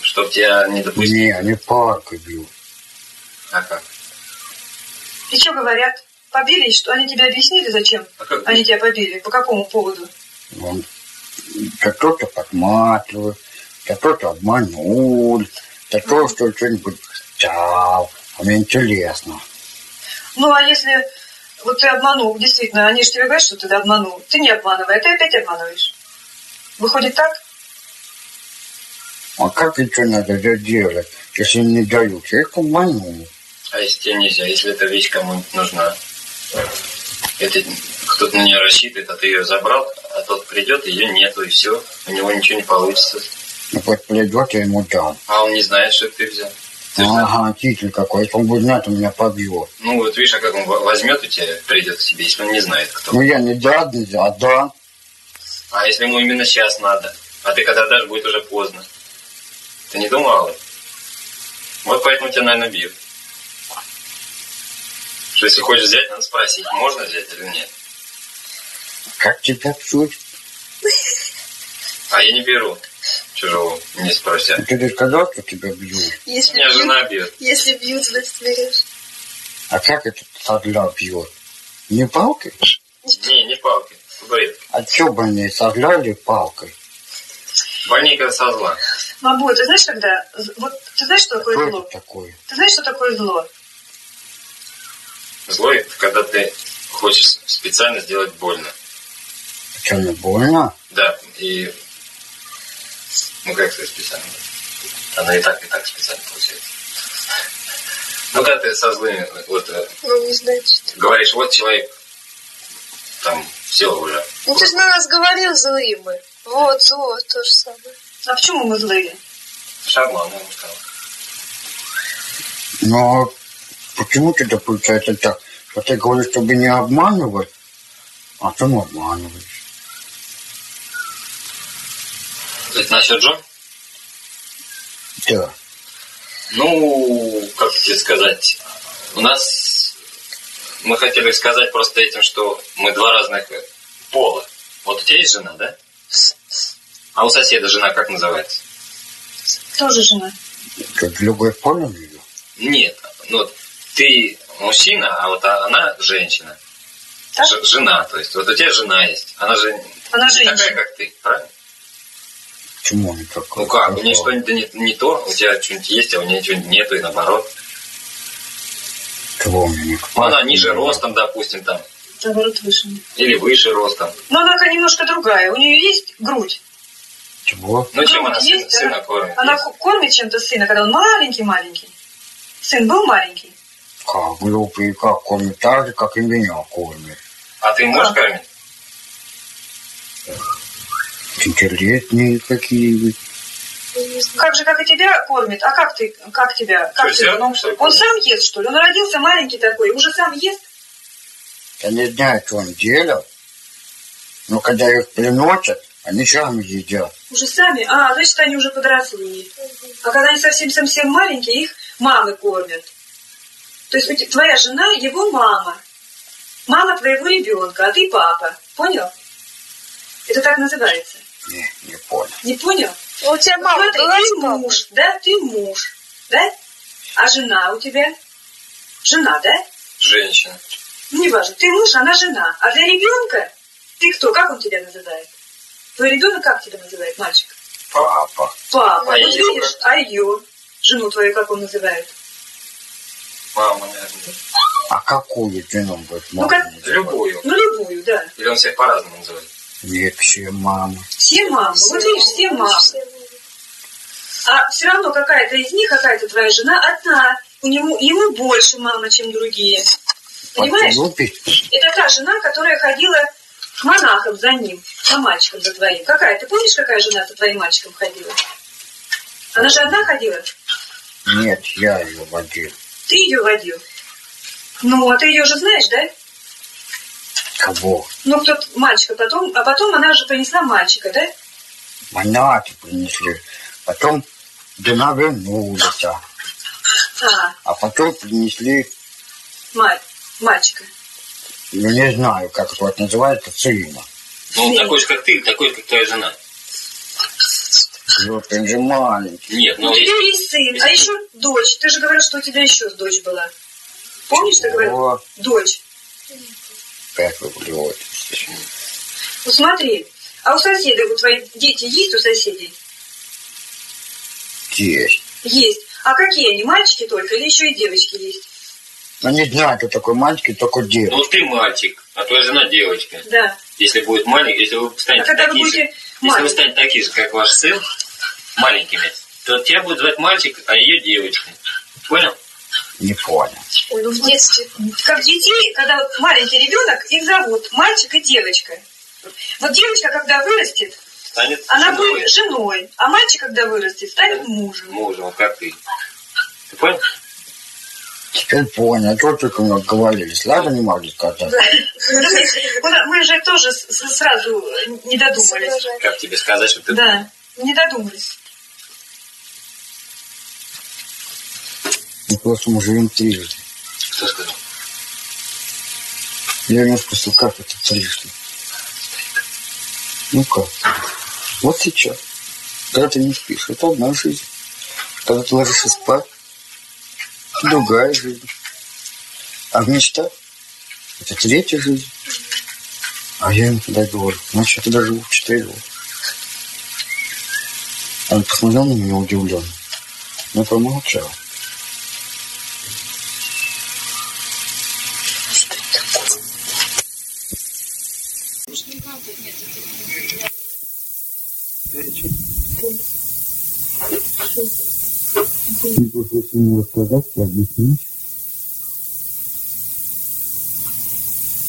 чтоб тебя не допустили. Не, они палкой бьют. А как? И что говорят? Побили, что они тебе объяснили, зачем А как? они тебя побили? По какому поводу? Он кто-то подматывает, кто-то обманул, кто-то что что-нибудь взял. А мне интересно. Ну, а если вот ты обманул, действительно, они же тебе говорят, что ты обманул. Ты не обманывай, а ты опять обманываешь. Выходит так? А как это надо делать, если не дают? Я их обманул. А если тебе нельзя, если эта вещь кому-нибудь нужна? Это кто-то на нее рассчитывает, а ты ее забрал, а тот придет, ее нету, и все. У него ничего не получится. Ну, вот придет, я ему дам. А он не знает, что ты взял. Ты. Ага, титель какой. Если он будет знать, он меня побьет. Ну вот видишь, а как он во- возьмет у тебя, придет к тебе, если он не знает, кто. Ну, я не жадный, а да. А если ему именно сейчас надо? А ты когда дашь, будет уже поздно. Ты не думал? Вот поэтому тебя, наверное, бьют. Что если хочешь взять, надо спросить, можно взять или нет. Как тебя псуть? А я не беру чужого, не спрося. Ты же сказал, что тебя бьют. Если Меня бьют, жена бьет. если бьют, значит берешь. А как этот согля бьет? Не палкой? Не, не палкой, бред. А что бы они согляли палкой? Больнее, когда со зла. Мабу, ты знаешь, когда... Вот ты знаешь, что такое Что зло? это такое? Ты знаешь, что такое зло? Злой, когда ты хочешь специально сделать больно. Что, не больно? Да, и... Ну, как сказать специально? Оно и так, и так специально получается. Ну, когда ты со злыми, вот, э, Ну, не значит. говоришь, вот человек, там, все уже. Ну, ты же на нас говорил злые мы. Вот, зло, то же самое. А почему мы злые? Шаблон, я ему сказал. Но почему тогда получается так, что ты говоришь, чтобы не обманывать, а сам обманываешь? Это насчет Джон? Да. Ну, как тебе сказать, у нас мы хотели сказать просто этим, что мы два разных пола. Вот у тебя есть жена, да? А у соседа жена как называется? Тоже жена. Что, другой понял ее? Нет, ну вот ты мужчина, а вот она женщина. Так? Ж- жена, то есть. Вот у тебя жена есть. Она же Она не такая, как ты, правильно? Почему не такой? Ну как, у нее что-нибудь не, не то, у тебя что-нибудь есть, а у нее чего-нибудь нету, и наоборот. Чего у меня не Ну, она ниже ростом, допустим, там, Наоборот, выше. или выше ростом. Но она немножко другая. У нее есть грудь. Чего? Ну, чем Грудь она сына, есть, сына она- кормит? Она Есть. кормит чем-то сына, когда он маленький-маленький. Сын был маленький. Как глупый, как кормит так же, как и меня кормит. А ты можешь кормить? Интересные какие вы. Я не знаю. Как же, как и тебя кормит? А как ты, как тебя? Как Что, ты? зерном, что ли, Он сам ест, что ли? Он родился маленький такой, уже сам ест? Я не знаю, что он делал, но когда их приносят, они сами едят. Уже сами? А, значит, они уже подросли. А когда они совсем-совсем маленькие, их мамы кормят. То есть твоя жена его мама. Мама твоего ребенка, а ты папа. Понял? Это так называется. Не, не понял. Не понял? Ну, у тебя мама Смотри, была ты с папой? муж, да? Ты муж, да? А жена у тебя? Жена, да? Женщина. Ну, неважно, ты муж, она жена. А для ребенка ты кто? Как он тебя называет? Твой ребенок как тебя называет, мальчик? Папа. Папа. А вот видишь, а ее? Жену твою как он называет? Мама, наверное. А какую жену будет Ну, мама как- называть? Любую. Ну, любую, да. Или он всех по-разному называет? Нет, все мамы. Все мамы. Вот видишь, все мамы. Все мамы. А все равно какая-то из них, какая-то твоя жена одна. У него, ему больше мама, чем другие. Понимаешь? Подлупить? Это та жена, которая ходила к монахам за ним, за мальчиком за твоим. Какая? Ты помнишь, какая жена за твоим мальчиком ходила? Она же одна ходила? Нет, я ее водил. Ты ее водил. Ну, а ты ее же знаешь, да? Кого? Ну, кто мальчика потом, а потом она же принесла мальчика, да? Монаты принесли. Потом жена вернулась. А, А потом принесли, мать, мальчика. ну не знаю, как это вот называется, сына. Ну, он такой же, как ты, такой, как твоя жена. Вот он же маленький. Нет, Ну, ну, у тебя если- есть сын, а еще дочь. Ты же говорил, что у тебя еще дочь была. Помнишь, ты говорил? Дочь. как вы говорите. Ну смотри, а у соседей, у твои дети есть у соседей? Есть. Есть. А какие они, мальчики только или еще и девочки есть? Ну не знаю, кто такой мальчик и только ну, девочка. вот ты мальчик, а твоя жена девочка. Да. Если будет маленький, если вы А станете вы такие же, будете если вы станете такие же, как ваш сын, маленькими, то тебя будет звать мальчик, а ее девочка. Понял? Не понял. Ой, ну в детстве. Как детей, когда вот маленький ребенок, их зовут мальчик и девочка. Вот девочка, когда вырастет, Станет она женой, будет женой, а мальчик, когда вырастет, станет мужем. мужем, как ты. Ты понял? Теперь понял. А что только мы говорили? Сразу не могли сказать. Мы же тоже сразу не додумались. Как тебе сказать, что ты Да, не додумались. Мы просто мы живем трижды. Кто сказал? Я ему спросил, как это трижды? Ну как? Вот сейчас. Когда ты не спишь, это одна жизнь. Когда ты ложишься спать, другая жизнь. А в мечтах это третья жизнь. А я ему тогда говорю, значит, я тогда живу в четырех. Он посмотрел на меня удивленно, но промолчал. Не пришлось ему рассказать и объяснить.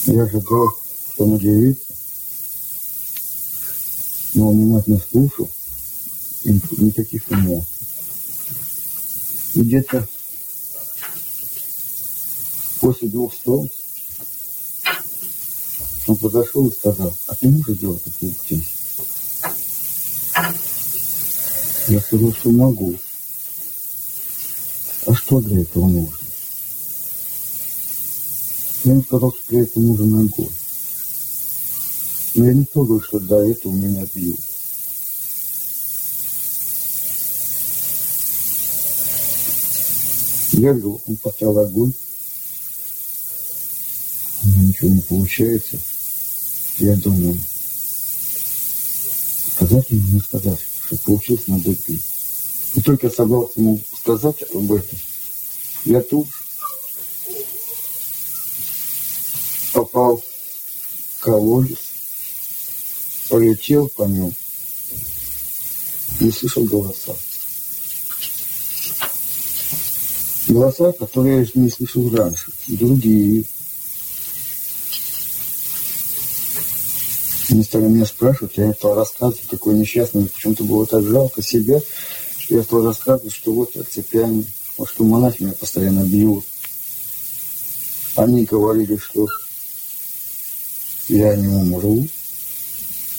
Я ожидал, что он удивится. Но он внимательно слушал. И никаких эмоций. И где-то после двух солнц он подошел и сказал, а ты можешь сделать такую птицу? Я сказал, что могу. Что для этого нужно? Я ему сказал, что для этого нужен огонь. Но я не трогаю, что до этого меня бьют. Я лег, он поставил огонь. У меня ничего не получается. Я думаю, сказать ему, не сказать, что получилось, надо пить. И только собрался ему сказать об этом, я тут попал в колодец, полетел по нему и услышал голоса. Голоса, которые я не слышал раньше, другие. Они стали меня спрашивать, я стал рассказывать, какой несчастный, почему-то было так жалко себя, что я стал рассказывать, что вот я цепями, вот что монахи меня постоянно бьют. Они говорили, что я не умру,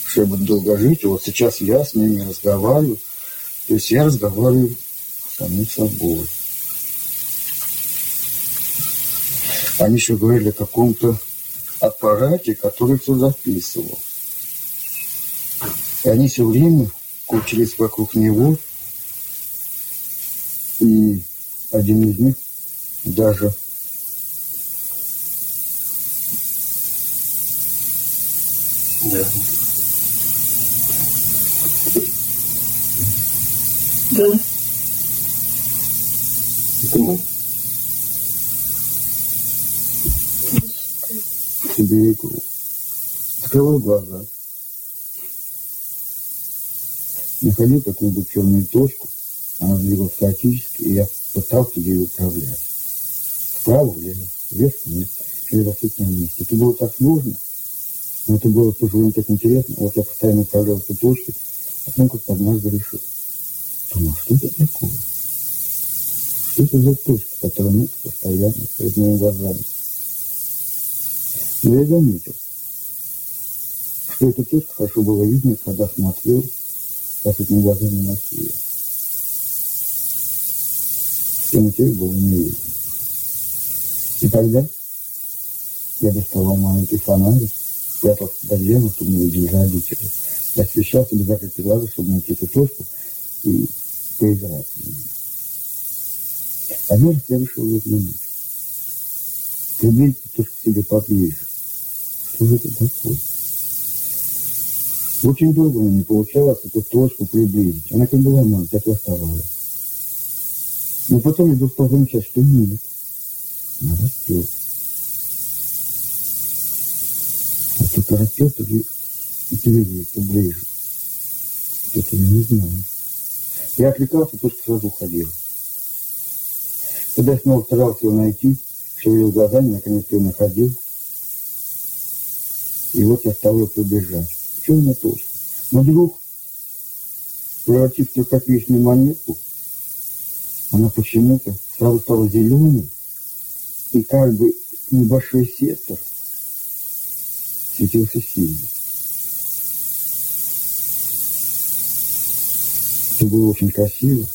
что я буду долго жить, и вот сейчас я с ними разговариваю, то есть я разговариваю с самим собой. Они еще говорили о каком-то аппарате, который все записывал. И они все время крутились вокруг него, и один из них даже Да. Да. Это мы. себе игру. Открываю глаза. Находил какую-нибудь черную точку, она двигалась хаотически, и я пытался ею управлять. Вправо, влево, вверх, вниз, через относительном месте. Это было так сложно, но это было время так интересно. Вот я постоянно управлял этой точкой, а потом как-то однажды решил. Думаю, что это такое? Что это за точка, которая ну, постоянно перед моими глазами? Но я заметил, что эта точка хорошо было видно, когда смотрел с этими глазами на свет. В темноте было не видно. И тогда я доставал маленький фонарик, спрятался под землю, чтобы не видели родители. Я освещал себе закрытые глаза, чтобы найти эту точку и поиграть в нее. Однажды я решил заглянуть. Приблизить точку себе поближе. Что же это такое? Очень долго мне не получалось эту точку приблизить. Она как была маленькая, так и оставалась. Но потом я вдруг стал замечать, что нет. Она растет. Вот это растет или, или двигается ближе. Я не знаю. Я отвлекался, точка сразу уходила. Тогда я снова старался его найти, шевелил глазами, наконец-то его находил. И вот я стал его пробежать черная точка. Но вдруг, превратив трехкопеечную монетку, она почему-то сразу стала зеленой, и как бы небольшой сектор светился сильно. Это было очень красиво,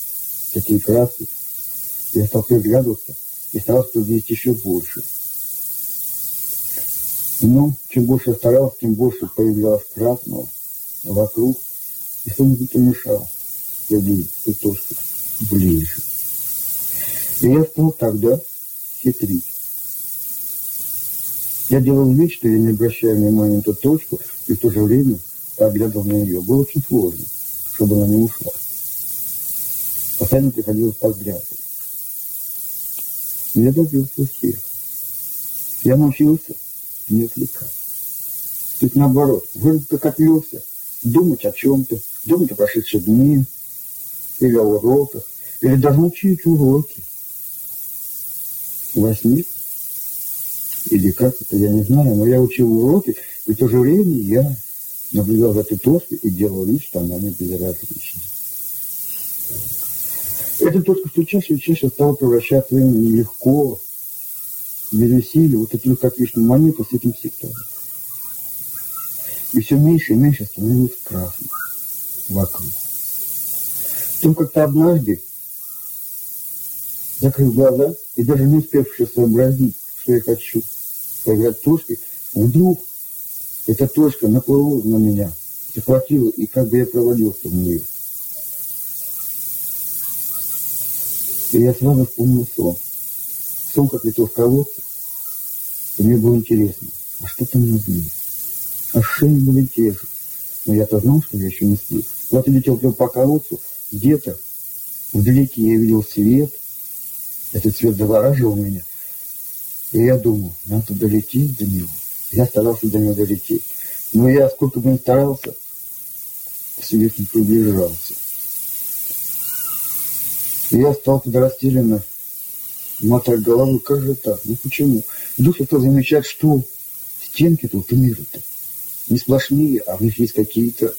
такие краски. Я стал приглядываться и старался приблизить еще больше. Но чем больше я старался, тем больше появлялось красного вокруг, и что-нибудь мешал приблизить эту точку ближе. Я стал тогда хитрить. Я делал вид, что я не обращаю внимания на эту точку, и в то же время оглядывал на нее. Было очень сложно, чтобы она не ушла. Постоянно приходилось подглядывать. Я добился успеха. Я научился не отвлекать. То есть наоборот, вроде как отвлекся, думать о чем-то, думать о прошедших дне, или о уроках, или даже учить уроки. Во сне. Или как это, я не знаю, но я учил уроки, и в то же время я наблюдал за этой точкой и делал вид, что она мне безразлична. Эта точка все чаще и чаще стала превращаться легко, без вот эту копеечную монету с этим сектором. И все меньше и меньше становилось красных вокруг. Потом как-то однажды, закрыв глаза и даже не успевший сообразить, что я хочу поиграть точкой, вдруг эта точка наплыла на меня, захватила, и как бы я провалился в нее. И я сразу вспомнил сон. Сон, как летел в колодце, и мне было интересно, а что там внутри? Ощущения были те же. Но я-то знал, что я еще не сплю. Вот я летел по колодцу, где-то вдалеке я видел свет. Этот свет завораживал меня. И я думал, надо долететь до него. Я старался до него долететь. Но я, сколько бы ни старался, свет не приближался. И я стал туда растерянно мотать головой, как же так? Ну почему? Вдруг я стал замечать, что стенки тут мира-то не сплошные, а в них есть какие-то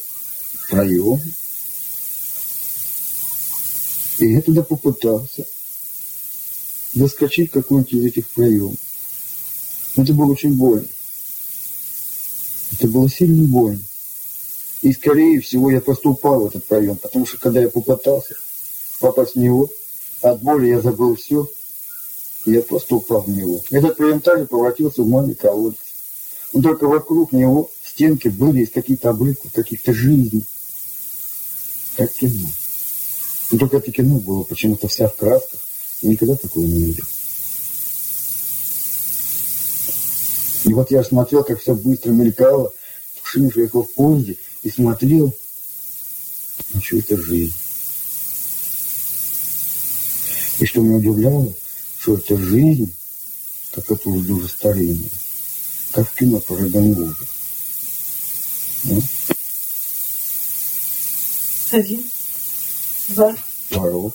проемы. И я туда попытался доскочить какой-нибудь из этих проемов. Это было очень больно. Это было сильно больно. И, скорее всего, я просто упал в этот проем, потому что, когда я попытался попасть в него, от боли я забыл все, и я просто упал в него. Этот проем также превратился в маленький колодец. Но только вокруг него стенки были из каких-то обрывков, каких-то жизней. Как кино. Но только это кино было почему-то вся в красках. Никогда такого не видел. И вот я смотрел, как все быстро мелькало. Тушиниш ехал в поезде и смотрел, ну что это жизнь. И что меня удивляло, что это жизнь, как это уже старинная, как в кино про Робин Ну? Один, два. Воров.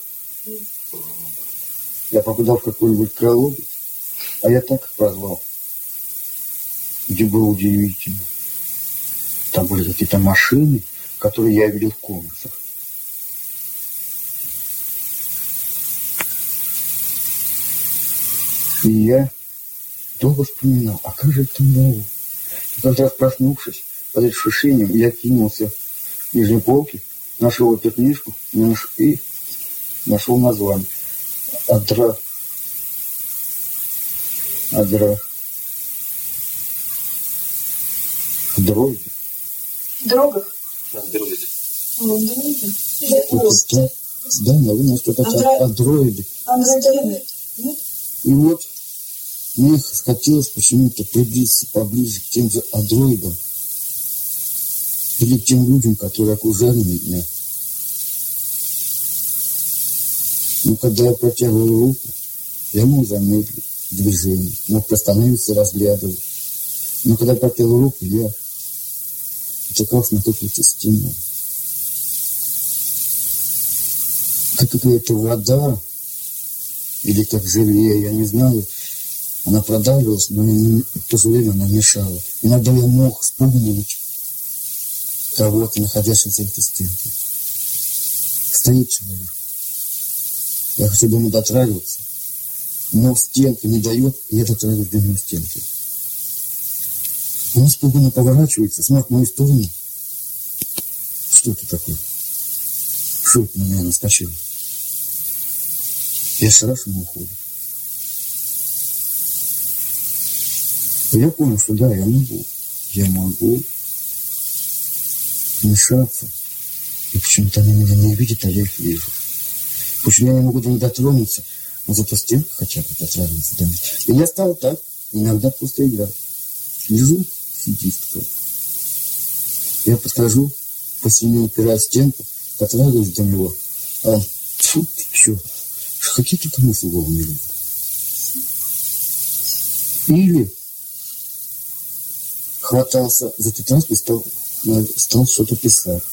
Я попадал в какой-нибудь колодец, а я так их прозвал, где было удивительно. Там были какие-то машины, которые я видел в комнатах. И я долго вспоминал, а как же это было? И каждый раз проснувшись под этим шишением, я кинулся в нижней полке, нашел эту книжку и нашел название. Адра. Адра. Дроиды. Дрогах? Андроиды. Дроиды. Это, да, да, наверное, что-то так. Андроиды. Андроиды. Нет? И вот мне хотелось почему-то приблизиться поближе к тем же андроидам или к тем людям, которые окружали меня. Но когда я протягивал руку, я мог замедлить движение, мог остановиться разглядывать. Но когда я протягивал руку, я натыкался на какую-то стену. Как какая-то вода или как желе, я не знаю. Она продавливалась, но в то же время она мешала. Иногда я мог спугнуть кого-то, находящегося за этой стенкой. Стоит человек. Я хочу до него дотрагиваться, но стенка не дает, и я дотрагиваюсь до него стенкой. Он испуганно поворачивается, смотрит в мою сторону. Что это такое? Что это на меня наскочило? Я шарашенно уходит. Я понял, что да, я могу. Я могу вмешаться. И почему-то они меня не видят, а я их вижу. Почему я не могу до них дотронуться, зато стенка хотя бы дотронется до них. И я стал так, иногда просто играть. Лежу, сидистка. Я подхожу, посильнее упираю стенку, дотрагиваюсь до него. А он, фу, ты чё, какие тут мысли в голову лезут? Или хватался за тетрадку и стал, стал что-то писать.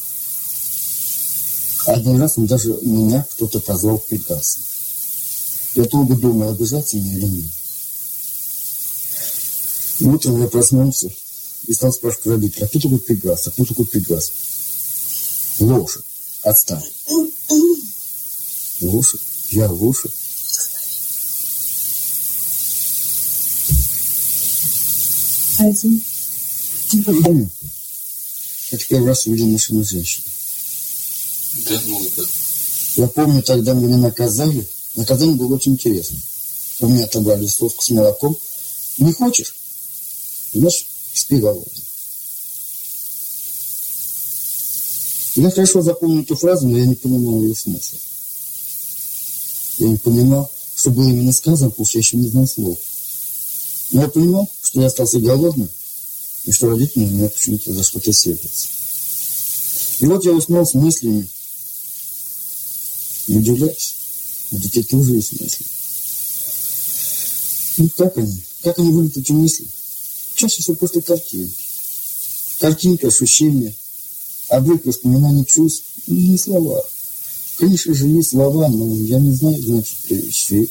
Один раз он даже меня кто-то позвал Пегасом. Я долго думал, обижаться мне или нет. И утром я проснулся и стал спрашивать родителей, а кто такой Пегас, а кто такой Пегас? Лошадь. Отстань. Лошадь? Я лошадь? Один. Помню. Я первый раз увидел машину женщины. Да, ну. Я помню, тогда меня наказали. Наказание было очень интересно. У меня отобрали листовку с молоком. Не хочешь? Значит, спи голодный. Я хорошо запомнил эту фразу, но я не понимал ее смысла. Я не понимал, что было именно сказано, потому что я еще не знал слов. Но я понимал, что я остался голодным, и что родители меня почему-то за что-то сердятся. И вот я уснул с мыслями, не удивляйся, у детей тоже есть мысли. Ну как они? Как они выглядят, эти мысли? Чаще всего после картинки. Картинка, ощущения, обрыв воспоминаний чувств, и не слова. Конечно же, есть слова, но я не знаю, значит, это.